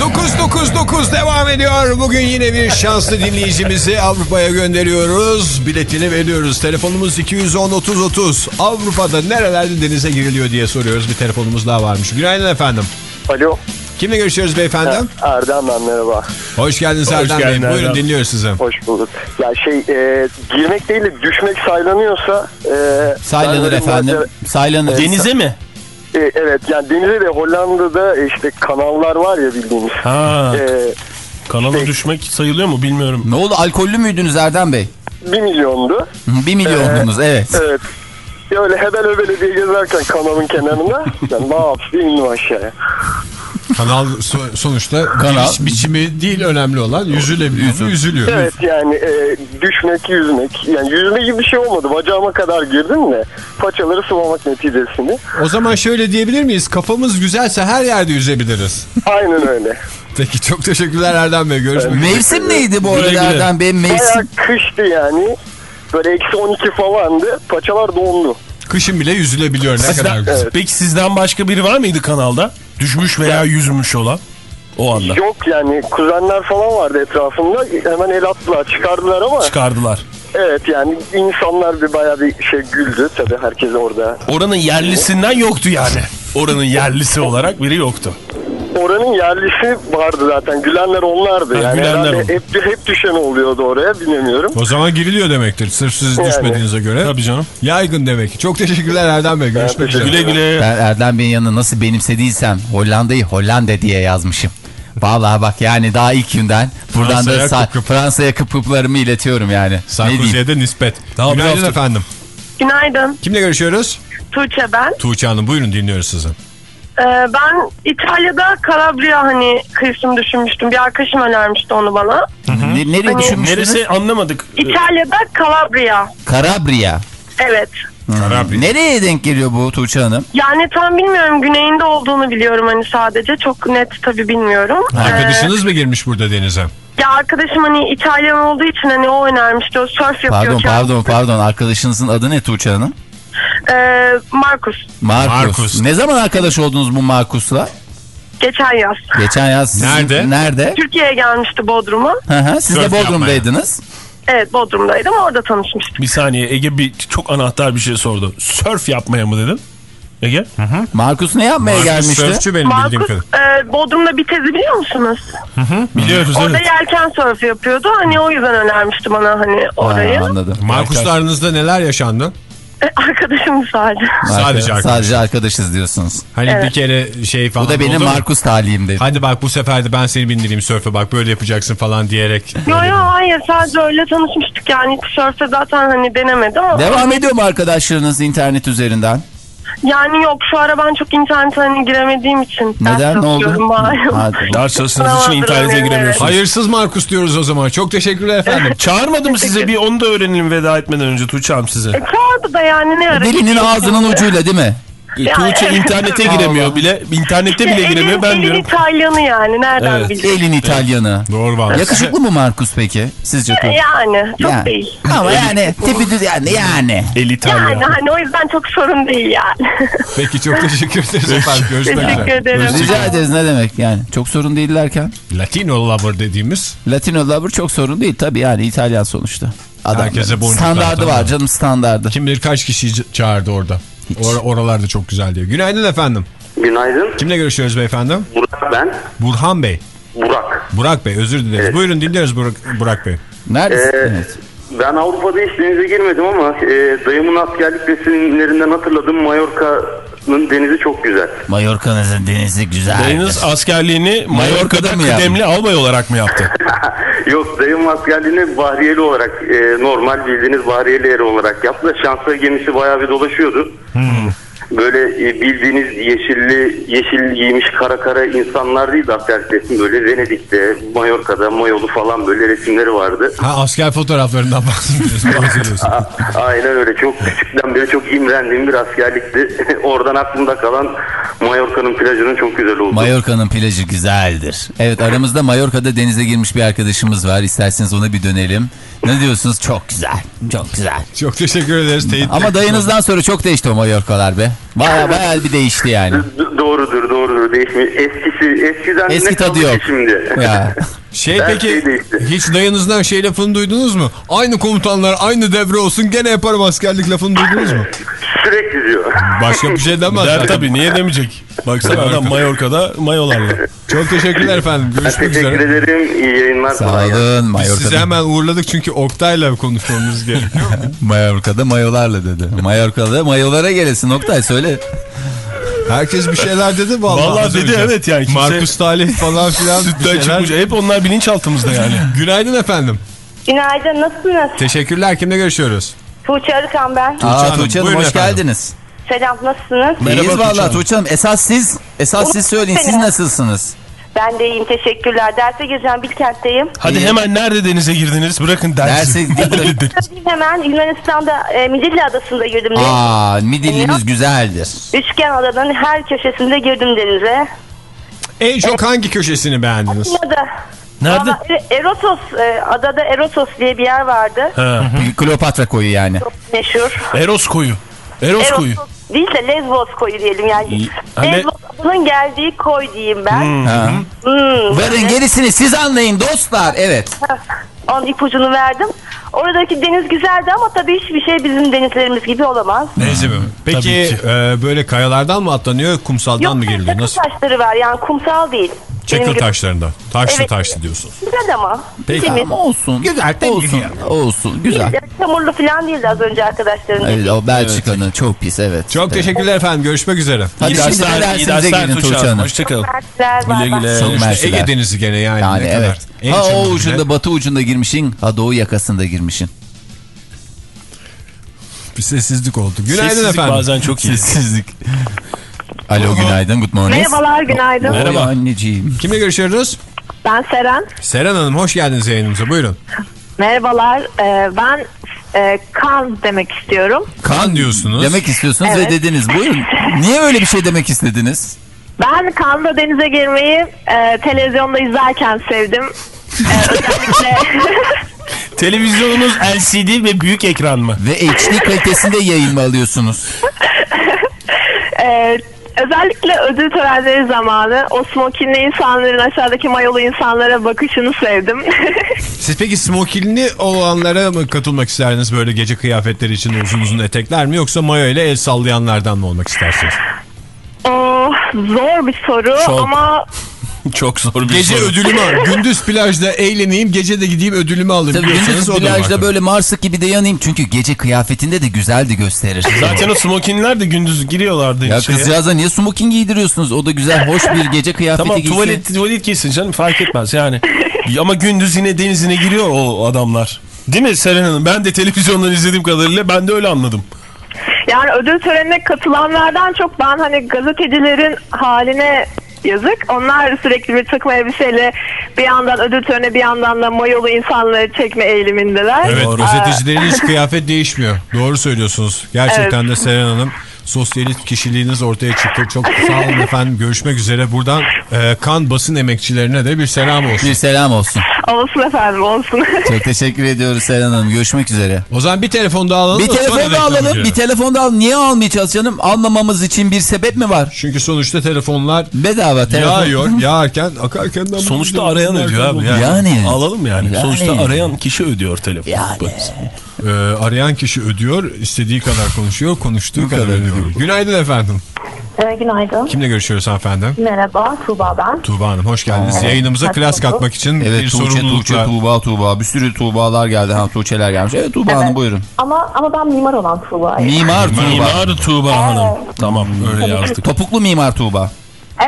999 devam ediyor. Bugün yine bir şanslı dinleyicimizi Avrupa'ya gönderiyoruz. Biletini veriyoruz. Telefonumuz 210 30 30. Avrupa'da nerelerde denize giriliyor diye soruyoruz. Bir telefonumuz daha varmış. Günaydın efendim. Alo. Kimle görüşüyoruz beyefendi? Erdem ben merhaba. Hoş geldiniz Erdem geldin Bey. Buyurun Erdem. dinliyoruz sizi. Hoş bulduk. Ya şey e, girmek değil de düşmek saylanıyorsa. E, Saylanır efendim. macera- Saylanır. Denize mi? E, evet yani denize de Hollanda'da işte kanallar var ya bildiğiniz. Ha, E, kanala düşmek sayılıyor mu bilmiyorum. Ne oldu alkollü müydünüz Erdem Bey? bir milyondu. Bir milyondunuz evet. Evet. Öyle hebel hebele diye gezerken kanalın kenarında ben ne yaptı indim aşağıya. Kanal so- sonuçta Kanal. giriş biçimi değil önemli olan yüzülebiliyor. mu? Yüzülüyor. Evet yani e, düşmek yüzmek yani yüzme gibi bir şey olmadı bacağıma kadar girdim de paçaları sıvamak neticesinde. O zaman şöyle diyebilir miyiz? Kafamız güzelse her yerde yüzebiliriz. Aynen öyle. Peki çok teşekkürler Erdem Bey. Görüşmek üzere. Mevsim neydi bu arada güle. Erdem Bey? Bayağı Mevsim. kıştı yani. Böyle eksi 12 falandı. Paçalar dondu. Kışın bile yüzülebiliyor. Ne kadar güzel. Peki sizden başka biri var mıydı kanalda? Düşmüş veya yüzmüş olan o anda. Yok yani kuzenler falan vardı etrafında. Hemen el attılar çıkardılar ama Çıkardılar. evet yani insanlar bir bayağı bir şey güldü. Tabii herkes orada. Oranın yerlisinden yoktu yani. Oranın yerlisi olarak biri yoktu. Oranın yerlisi vardı zaten. Gülenler onlardı. Ha, yani gülenler oldu. hep, hep düşen oluyordu oraya bilemiyorum. O zaman giriliyor demektir. Sırf siz Yani. düşmediğinize göre. Tabii canım. Yaygın demek. Çok teşekkürler Erdem Bey. Görüşmek üzere. Güle güle. Ben Erdem Bey'in yanına nasıl benimsediysem Hollanda'yı Hollanda diye yazmışım. Vallahi bak yani daha ilk günden buradan Fransa'ya da kıp. Fransa'ya kıp kıplarımı iletiyorum yani. Sarkozy'ye de nispet. Daha bir Günaydın efendim. Günaydın. Kimle görüşüyoruz? Tuğçe ben. Tuğçe Hanım buyurun dinliyoruz sizi. Ee, ben İtalya'da Calabria hani kıyısını düşünmüştüm. Bir arkadaşım önermişti onu bana. Ne- nereye Hani- düşünmüştünüz? Neresi anlamadık. İtalya'da Calabria. Karabria. Evet. Karabri. Nereye denk geliyor bu Tuğçe Hanım? Yani tam bilmiyorum güneyinde olduğunu biliyorum hani sadece çok net tabii bilmiyorum. Arkadaşınız mı girmiş burada denize? Ee, ya arkadaşım hani İtalyan olduğu için hani o önermişti o surf yapıyor. Pardon pardon pardon arkadaşınızın adı ne Tuğçe Hanım? Ee, Markus Markus. Markus. Ne zaman arkadaş oldunuz bu Markus'la? geçen yaz. Geçen yaz sizin- Nerede? Nerede? Türkiye'ye gelmişti Bodrum'a. Hı hı, Siz de Sörf Bodrum'daydınız. Evet Bodrum'daydım orada tanışmıştık. Bir saniye Ege bir çok anahtar bir şey sordu. Surf yapmaya mı dedin? Ege? Markus ne yapmaya Markus gelmişti? Sörfçü benim bildiğim Markus kadar. e, Bodrum'da bir tezi biliyor musunuz? Biliyoruz Orada evet. yelken surf yapıyordu. Hani o yüzden önermişti bana hani orayı. Ha, anladım. Markus'la aranızda neler yaşandı? Arkadaşım sadece. Sadece arkadaş. Sadece arkadaşız diyorsunuz. Hani Evet. bir kere şey falan Bu da benim? Markus talihim dedi. Hadi bak bu sefer de ben seni bindireyim sörfe bak böyle yapacaksın falan diyerek. Yo yo hayır sadece öyle tanışmıştık yani hiç surf'e zaten hani denemedim ama. Devam ediyor mu arkadaşlarınız internet üzerinden? Yani yok şu ara ben çok internete hani giremediğim için. Neden? Ne oldu? Ha, Ders çalıştığınız için internete giremiyorsunuz. Hayırsız Markus diyoruz o zaman. Çok teşekkürler efendim. Çağırmadı mı size bir onu da öğrenelim veda etmeden önce Tuğçe Hanım size. E, çağırdı da yani ne ara. Dilinin ağzının ucuyla değil mi? Ya, Tuğçe evet. internete giremiyor bile. İnternette bile İşte giremiyor elin- ben elin diyorum. İtalyanı yani nereden Evet. bileyim. Elin İtalyanı. Doğru valla. Yakışıklı mı Markus peki? Sizce? Yani çok Yani. değil. Ama yani tipi düz yani yani. El İtalya. Yani hani o yüzden çok sorun değil yani. Peki çok teşekkür ederiz efendim. Görüşmek Teşekkür üzere. ederim. Rica ederiz ne demek yani. Çok sorun değil derken. Latino lover dediğimiz Latino lover çok sorun değil tabii yani İtalyan sonuçta. Adam Herkese boncuklar, Standardı var canım standardı. kim bilir kaç kişiyi çağırdı orada. Hiç. Or oralarda çok güzel diyor. Günaydın efendim. Günaydın. Kimle görüşüyoruz beyefendi? Burada ben. Burhan Bey. Burak. Burak Bey özür dileriz. Buyurun dinliyoruz Burak, Burak Bey. Neredesin? Ee, Evet. Ben Avrupa'da hiç denize girmedim ama e, dayımın askerlik resimlerinden hatırladığım Mallorca'nın denizi çok güzel. Mallorca'nın denizi güzel. Dayınız askerliğini Mallorca'da Mallorca'da mı kıdemli albay olarak mı yaptı? Yok dayım askerliğini Bahriyeli olarak e, normal bildiğiniz Bahriyeli eri olarak yaptı. da Şanslı gemisi bayağı bir dolaşıyordu. Böyle e, bildiğiniz yeşilli yeşil giymiş kara kara insanlar değil de askerlik resmi böyle Venedik'te, Mallorca'da, Mayolu falan böyle resimleri vardı. Ha asker fotoğraflarından bahsediyorsun. bahsediyorsun. A- Aynen öyle çok küçükten beri çok imrendiğim bir askerlikti. Oradan aklımda kalan Mallorca'nın plajının çok güzel olduğu. Mallorca'nın plajı güzeldir. Evet aramızda Mallorca'da denize girmiş bir arkadaşımız var. İsterseniz ona bir dönelim. Ne diyorsunuz? Çok güzel. Çok güzel. Çok teşekkür ederiz. Teyit Ama dayınızdan sonra çok değişti o Mallorca'lar be. Baya baya bir değişti yani. Doğrudur doğrudur değişmiyor. Eskisi eskiden Eski ne tadı yok. şimdi? Ya. Şey Her peki şey hiç dayınızdan şey lafını duydunuz mu? Aynı komutanlar aynı devre olsun gene yaparım askerlik lafını duydunuz mu? Sürekli diyor. Başka bir şey demez. Der tabii niye demeyecek? Baksana adam Mallorca'da mayolarla. Çok teşekkürler efendim. Görüşmek teşekkür üzere. ederim. İyi yayınlar. Sağ olun Mallorca'da. sizi hemen uğurladık çünkü Oktay'la konuşmamız gerekiyor. Mallorca'da mayolarla dedi. Mallorca'da mayolara gelesin Oktay söyle. Herkes bir şeyler dedi vallahi. Vallahi dedi, evet yani kimse- Markus Talih falan filan. Sütten çıkmış. Hep onlar bilinçaltımızda yani. Günaydın efendim. Günaydın nasılsınız? Teşekkürler. Kimle görüşüyoruz? Tuğçe Arıkan ben. Aa Hanım, Tuğçe Hanım hoş efendim. geldiniz. Selam nasılsınız? Merhaba İyiyiz valla. Tuğçe Hanım. Esas siz, esas siz söyleyin. Siz nasılsınız? Ben de iyiyim teşekkürler. Derse gireceğim Bilkent'teyim. Hadi İyi. hemen nerede denize girdiniz? Bırakın dersi. Derse- Öyle der. Tabii hemen Yunanistan'da e, Midilli Adası'nda girdim. denize. Aa midillimiz güzeldir. Üçgen adanın her köşesinde girdim denize. En çok hangi köşesini beğendiniz? Atina'da. Nerede? Valla E- Erotos, e, adada Erotos diye bir yer vardı. Ha. Kleopatra koyu yani. Çok meşhur. Eros koyu. Eros koyu. Erotos değil de Lesbos koyu diyelim yani. Hani- Lesbos adının geldiği koy diyeyim ben. Ha. Hmm, Verin gerisini siz anlayın dostlar. Evet. Onun ipucunu verdim. Oradaki deniz güzeldi ama tabii hiçbir şey bizim denizlerimiz gibi olamaz. Neyse mi? Peki Tabii ki. e, böyle kayalardan mı atlanıyor, kumsaldan Yok mı giriliyor? çakıl Nasıl? taşları var yani kumsal değil. Çakıl gibi- taşlarından. Taşlı Evet. taşlı diyorsun. Güzel ama. Peki. Temiz. Ama olsun. Güzel, temiz Olsun. yani. Olsun. Güzel. Değil, Çamurlu falan değildi az önce arkadaşların Evet, o Belçika'nın çok pis evet. Çok Evet. teşekkürler efendim. Görüşmek üzere. Hadi İyi dersler, iyi dersler Tuğçe Hanım. Hoşçakalın. Güle güle. Çok İşte mersiler. Ege Denizi gene yani, Yani ne evet. kadar. Ha o ucunda bile. batı ucunda girmişin. Ha doğu yakasında girmişin. Bir sessizlik oldu. Günaydın Sessizlik efendim. bazen çok iyi. Sessizlik. Alo günaydın good morning. Merhabalar, günaydın. Oy Merhaba. anneciğim. Kimle görüşüyoruz? Ben Seren. Seren Hanım hoş geldiniz yayınımıza. Buyurun. Merhabalar. Ee, ben e, kan demek istiyorum. Kan diyorsunuz. Demek istiyorsunuz Evet. ve dediniz. Buyurun. Niye öyle bir şey demek istediniz? Ben Kan'da denize girmeyi e, televizyonda izlerken sevdim. Ee, özellikle Televizyonunuz LCD ve büyük ekran mı? Ve HD kalitesinde yayın mı alıyorsunuz? e, özellikle ödül törenleri zamanı o smokinli insanların aşağıdaki mayolu insanlara bakışını sevdim. Siz peki smokinli olanlara mı katılmak isterdiniz böyle gece kıyafetleri için uzun uzun etekler mi yoksa mayo ile el sallayanlardan mı olmak istersiniz? o zor bir soru Çok. ama Çok zor bir Gece soru. ödülümü al. Gündüz plajda eğleneyim, gece de gideyim ödülümü alayım. Tabii gündüz plajda böyle marsık gibi de yanayım. Çünkü gece kıyafetinde de güzeldi gösterir. Zaten o smokinler de gündüz giriyorlardı. Ya şeye. kızcağıza niye smoking giydiriyorsunuz? O da güzel, hoş bir gece kıyafeti Tamam giysin. tuvalet, tuvalet giysin canım fark etmez yani. Ama gündüz yine denizine giriyor o adamlar. Değil mi Seren Hanım? Ben de televizyondan izlediğim kadarıyla ben de öyle anladım. Yani ödül törenine katılanlardan çok ben hani gazetecilerin haline yazık. Onlar sürekli bir takım elbiseyle bir yandan ödül töreni bir yandan da mayolu insanları çekme eğilimindeler. Evet Aa, gazetecilerin hiç kıyafet değişmiyor. Doğru söylüyorsunuz. Gerçekten de Seren Hanım sosyalist kişiliğiniz ortaya çıktı. Çok sağ olun efendim. Görüşmek üzere. Buradan e, kan basın emekçilerine de bir selam olsun. Bir selam olsun. Olsun efendim olsun. Çok teşekkür ediyoruz Seren Hanım. Görüşmek üzere. O zaman bir telefon daha alalım. Bir telefon da alalım. girelim. Bir telefon da alalım. Niye almayacağız canım? Almamamız için bir sebep mi var? Çünkü sonuçta telefonlar Bedava telefon. yağıyor. Yağarken akarken de Sonuçta arayan ödüyor abi. Yani. Yani. Alalım yani. Yani. Sonuçta arayan kişi ödüyor telefonu. Yani. Ee, arayan kişi ödüyor, istediği kadar konuşuyor, konuştuğu kadar, ödüyor. Günaydın efendim. Ee, günaydın. Kimle görüşüyoruz hanımefendi? Merhaba, Tuğba ben. Tuğba Hanım hoş geldiniz. Evet. Yayınımıza klas katmak için Evet bir Tuğçe, Tuğçe. Tuğba, Tuğba. Bir sürü Tuğbalar geldi. Ha Tuğçeler gelmiş. Evet Tuğba Evet. Hanım buyurun. Ama ama ben mimar olan Tuğba'yım. Mimar Tuğba. Mimar Tuğba Hanım. Tamam öyle yazdık. Topuklu Mimar Tuğba.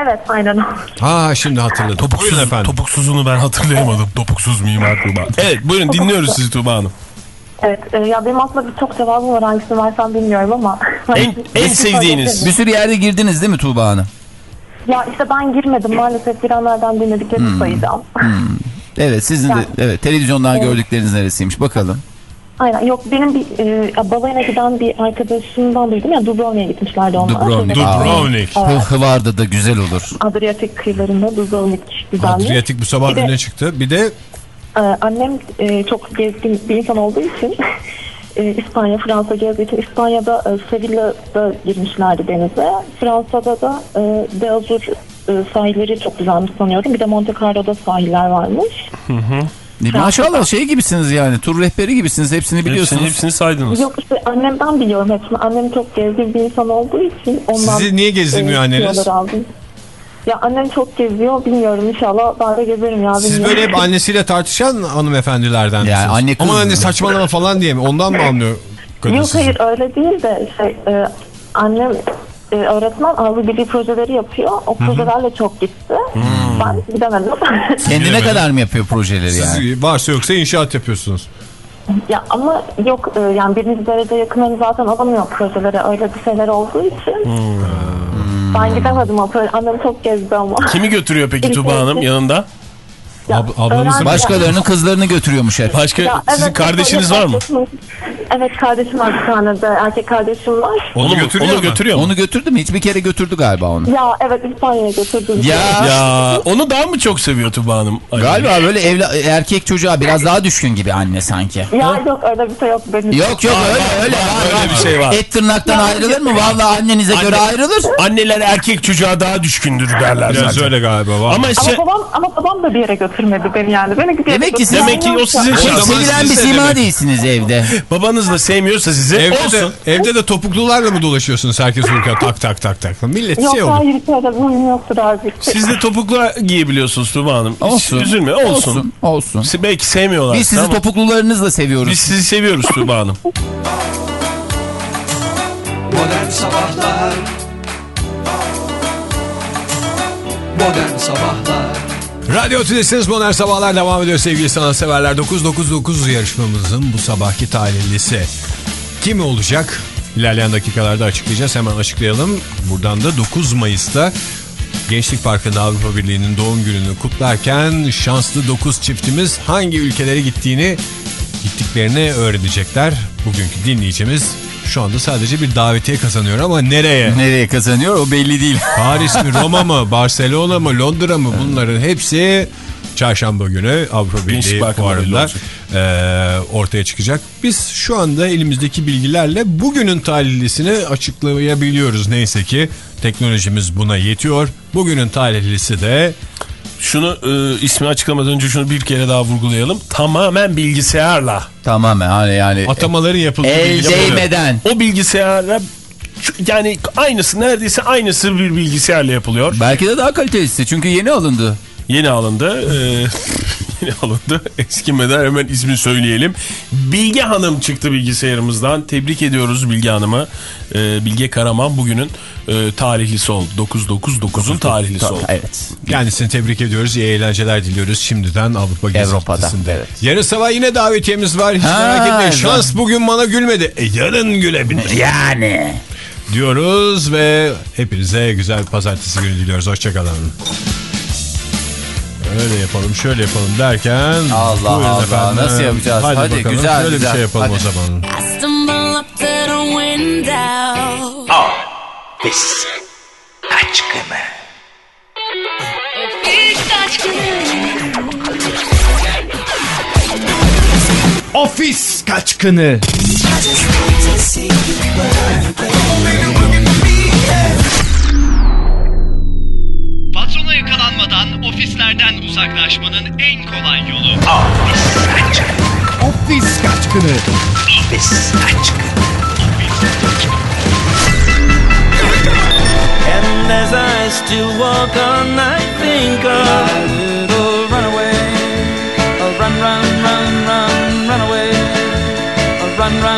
Evet, aynen. Ha şimdi hatırladım. Buyurun efendim. Topuksuzunu ben hatırlayamadım. Topuksuz Mimar Tuğba. Evet buyurun dinliyoruz sizi Tuğba Hanım. Evet, e, ya benim aslında birçok cevabım var hangisini versem bilmiyorum ama. En, en sevdiğiniz. Bir sürü yerde girdiniz değil mi Tuğba Hanım? Ya işte ben girmedim maalesef girenlerden dinlediklerimi sayacağım. Evet sizin de Yani- evet televizyondan Evet. gördükleriniz neresiymiş bakalım. Aynen yok benim bir e, balayına giden bir arkadaşımdan duydum ya Dubrovnik'e gitmişlerdi onlar. Dubrovnik. Dubrovnik. Evet. Hıvarda da güzel olur. Adriyatik kıyılarında Dubrovnik güzelmiş. Adriyatik bu sabah Bir de- öne çıktı. Bir de annem e, çok gezgin bir insan olduğu için e, İspanya, Fransa gezdiği için İspanya'da e, Sevilla'da girmişlerdi denize. Fransa'da da e, De Azur e, sahilleri çok güzelmiş sanıyorum. Bir de Monte Carlo'da sahiller varmış. Ne, maşallah şey gibisiniz yani tur rehberi gibisiniz hepsini biliyorsunuz. Hepsini, hepsini saydınız. Yok işte annemden biliyorum hepsini. Annem çok gezgin bir insan olduğu için ondan Sizi niye gezdirmiyor e, anneniz? aldım. Ya annem çok geziyor bilmiyorum inşallah ben de gezerim ya. siz bilmiyorum. böyle hep annesiyle tartışan hanımefendilerden Yani misiniz? anne kız Ama anne saçmalama falan diye mi? Ondan mı anlıyor kadın Yok sizi? hayır öyle değil de şey, e, annem e, öğretmen Avrupa Birliği projeleri yapıyor. O projelerle çok gitti. Ben gidemedim. Kendine kadar mı yapıyor projeleri Siz yani? varsa yoksa inşaat yapıyorsunuz. ya ama yok e, yani birinci derece yakınları zaten alamıyor projelere öyle bir şeyler olduğu için. Ben gidemedim. Annem çok gezdi ama. Kimi götürüyor peki Tuğba Hanım yanında? Ya, Ab- ablanızın- Başkalarının kızlarını götürüyormuş hep. Başka Ya, sizin evet, kardeşiniz var mı? evet. Kardeşim var bir tane de erkek kardeşim var. Onu Onu, mu- götürüyor onu mu? götürüyor mu? Onu götürdü mü? Hiçbir kere götürdü galiba onu. Ya evet İspanya'ya götürdüm. Ya, Ya onu daha mı çok seviyor Tuğba Hanım? Galiba böyle evla, erkek çocuğa biraz daha düşkün gibi anne sanki. Ya yok öyle bir şey yok benim. Yok yok öyle öyle. öyle bir şey var. Et tırnaktan ayrılır mı? Vallahi annenize göre ayrılır. Anneler erkek çocuğa daha düşkündür derler Biraz zaten. öyle galiba. Var. Ama Ama şey, babam ama babam da bir yere götürmedi beni yani. Beni yere Demek ki götürdü. demek ki o sizin şey- sevilen siz bir sima değilsiniz evde. babanız da sevmiyorsa sizi Evde olsun. de, evde de topuklularla mı dolaşıyorsunuz herkes uyurken tak tak tak tak. Millet Yok şey oldu. hayır hiç öyle bir huyum yoktur abi. Siz de topuklu giyebiliyorsunuz Tuğba Hanım. Hiç Olsun. Üzülme olsun. Olsun. Olsun. Siz belki sevmiyorlar. Biz sizi ama topuklularınızla seviyoruz. biz sizi seviyoruz Tuğba Hanım. Modern Sabahlar Modern Sabahlar Radyo Tülesi'niz Modern Sabahlar devam ediyor sevgili sanatseverler. 999 yarışmamızın bu sabahki talihlisi. Kim olacak? İlerleyen dakikalarda açıklayacağız. Hemen açıklayalım. Buradan da 9 Mayıs'ta Gençlik Parkı'nda Avrupa Birliği'nin doğum gününü kutlarken şanslı 9 çiftimiz hangi ülkelere gittiğini gittiklerini öğrenecekler. Bugünkü dinleyicimiz şu anda sadece bir davetiye kazanıyor ama nereye? Nereye kazanıyor o belli değil. Paris mi, Roma mı, Barcelona mı, Londra mı bunların hepsi çarşamba günü Avrupa Birliği fuarında eee, ortaya çıkacak. Biz şu anda elimizdeki bilgilerle bugünün talihlisini açıklayabiliyoruz neyse ki teknolojimiz buna yetiyor. Bugünün talihlisi de Şunu e, ismi açıklamadan önce şunu bir kere daha vurgulayalım. Tamamen bilgisayarla. Tamamen hani yani atamaların yapıldığı el değmeden. O bilgisayarla yani aynısı neredeyse aynısı bir bilgisayarla yapılıyor. Belki de daha kalitelisi çünkü yeni alındı. Yeni alındı. Ee, yeni alındı. Eskimeden hemen ismi söyleyelim. Bilge Hanım çıktı bilgisayarımızdan. Tebrik ediyoruz Bilge Hanım'ı. Ee, Bilge Karaman bugünün e, tarihlisi oldu. 999'un tarihlisi oldu. Evet. Kendisini tebrik ediyoruz. İyi eğlenceler diliyoruz şimdiden Avrupa Avrupa'da, gezintisinde. evet. Yarın sabah yine davetiyemiz var. Hiç Ha, merak etmeyin. Şans bugün bana gülmedi. E, yarın gülebilir. Yani. diyoruz ve hepinize güzel pazartesi günü diliyoruz. Hoşçakalın. Öyle yapalım şöyle yapalım derken Allah Allah, efendim. nasıl yapacağız? Hadi, Hadi, bakalım. güzel, şöyle güzel. bir şey yapalım Hadi. o zaman. window. Ofis Aşkını Ofis kaçkını. Yakalanmadan ofislerden uzaklaşmanın en kolay yolu. Ofis kaçkını. Ofis Aşkını as to walk all night, think of my little runaway. Oh, run, run, run, run, run away. Run, run, run,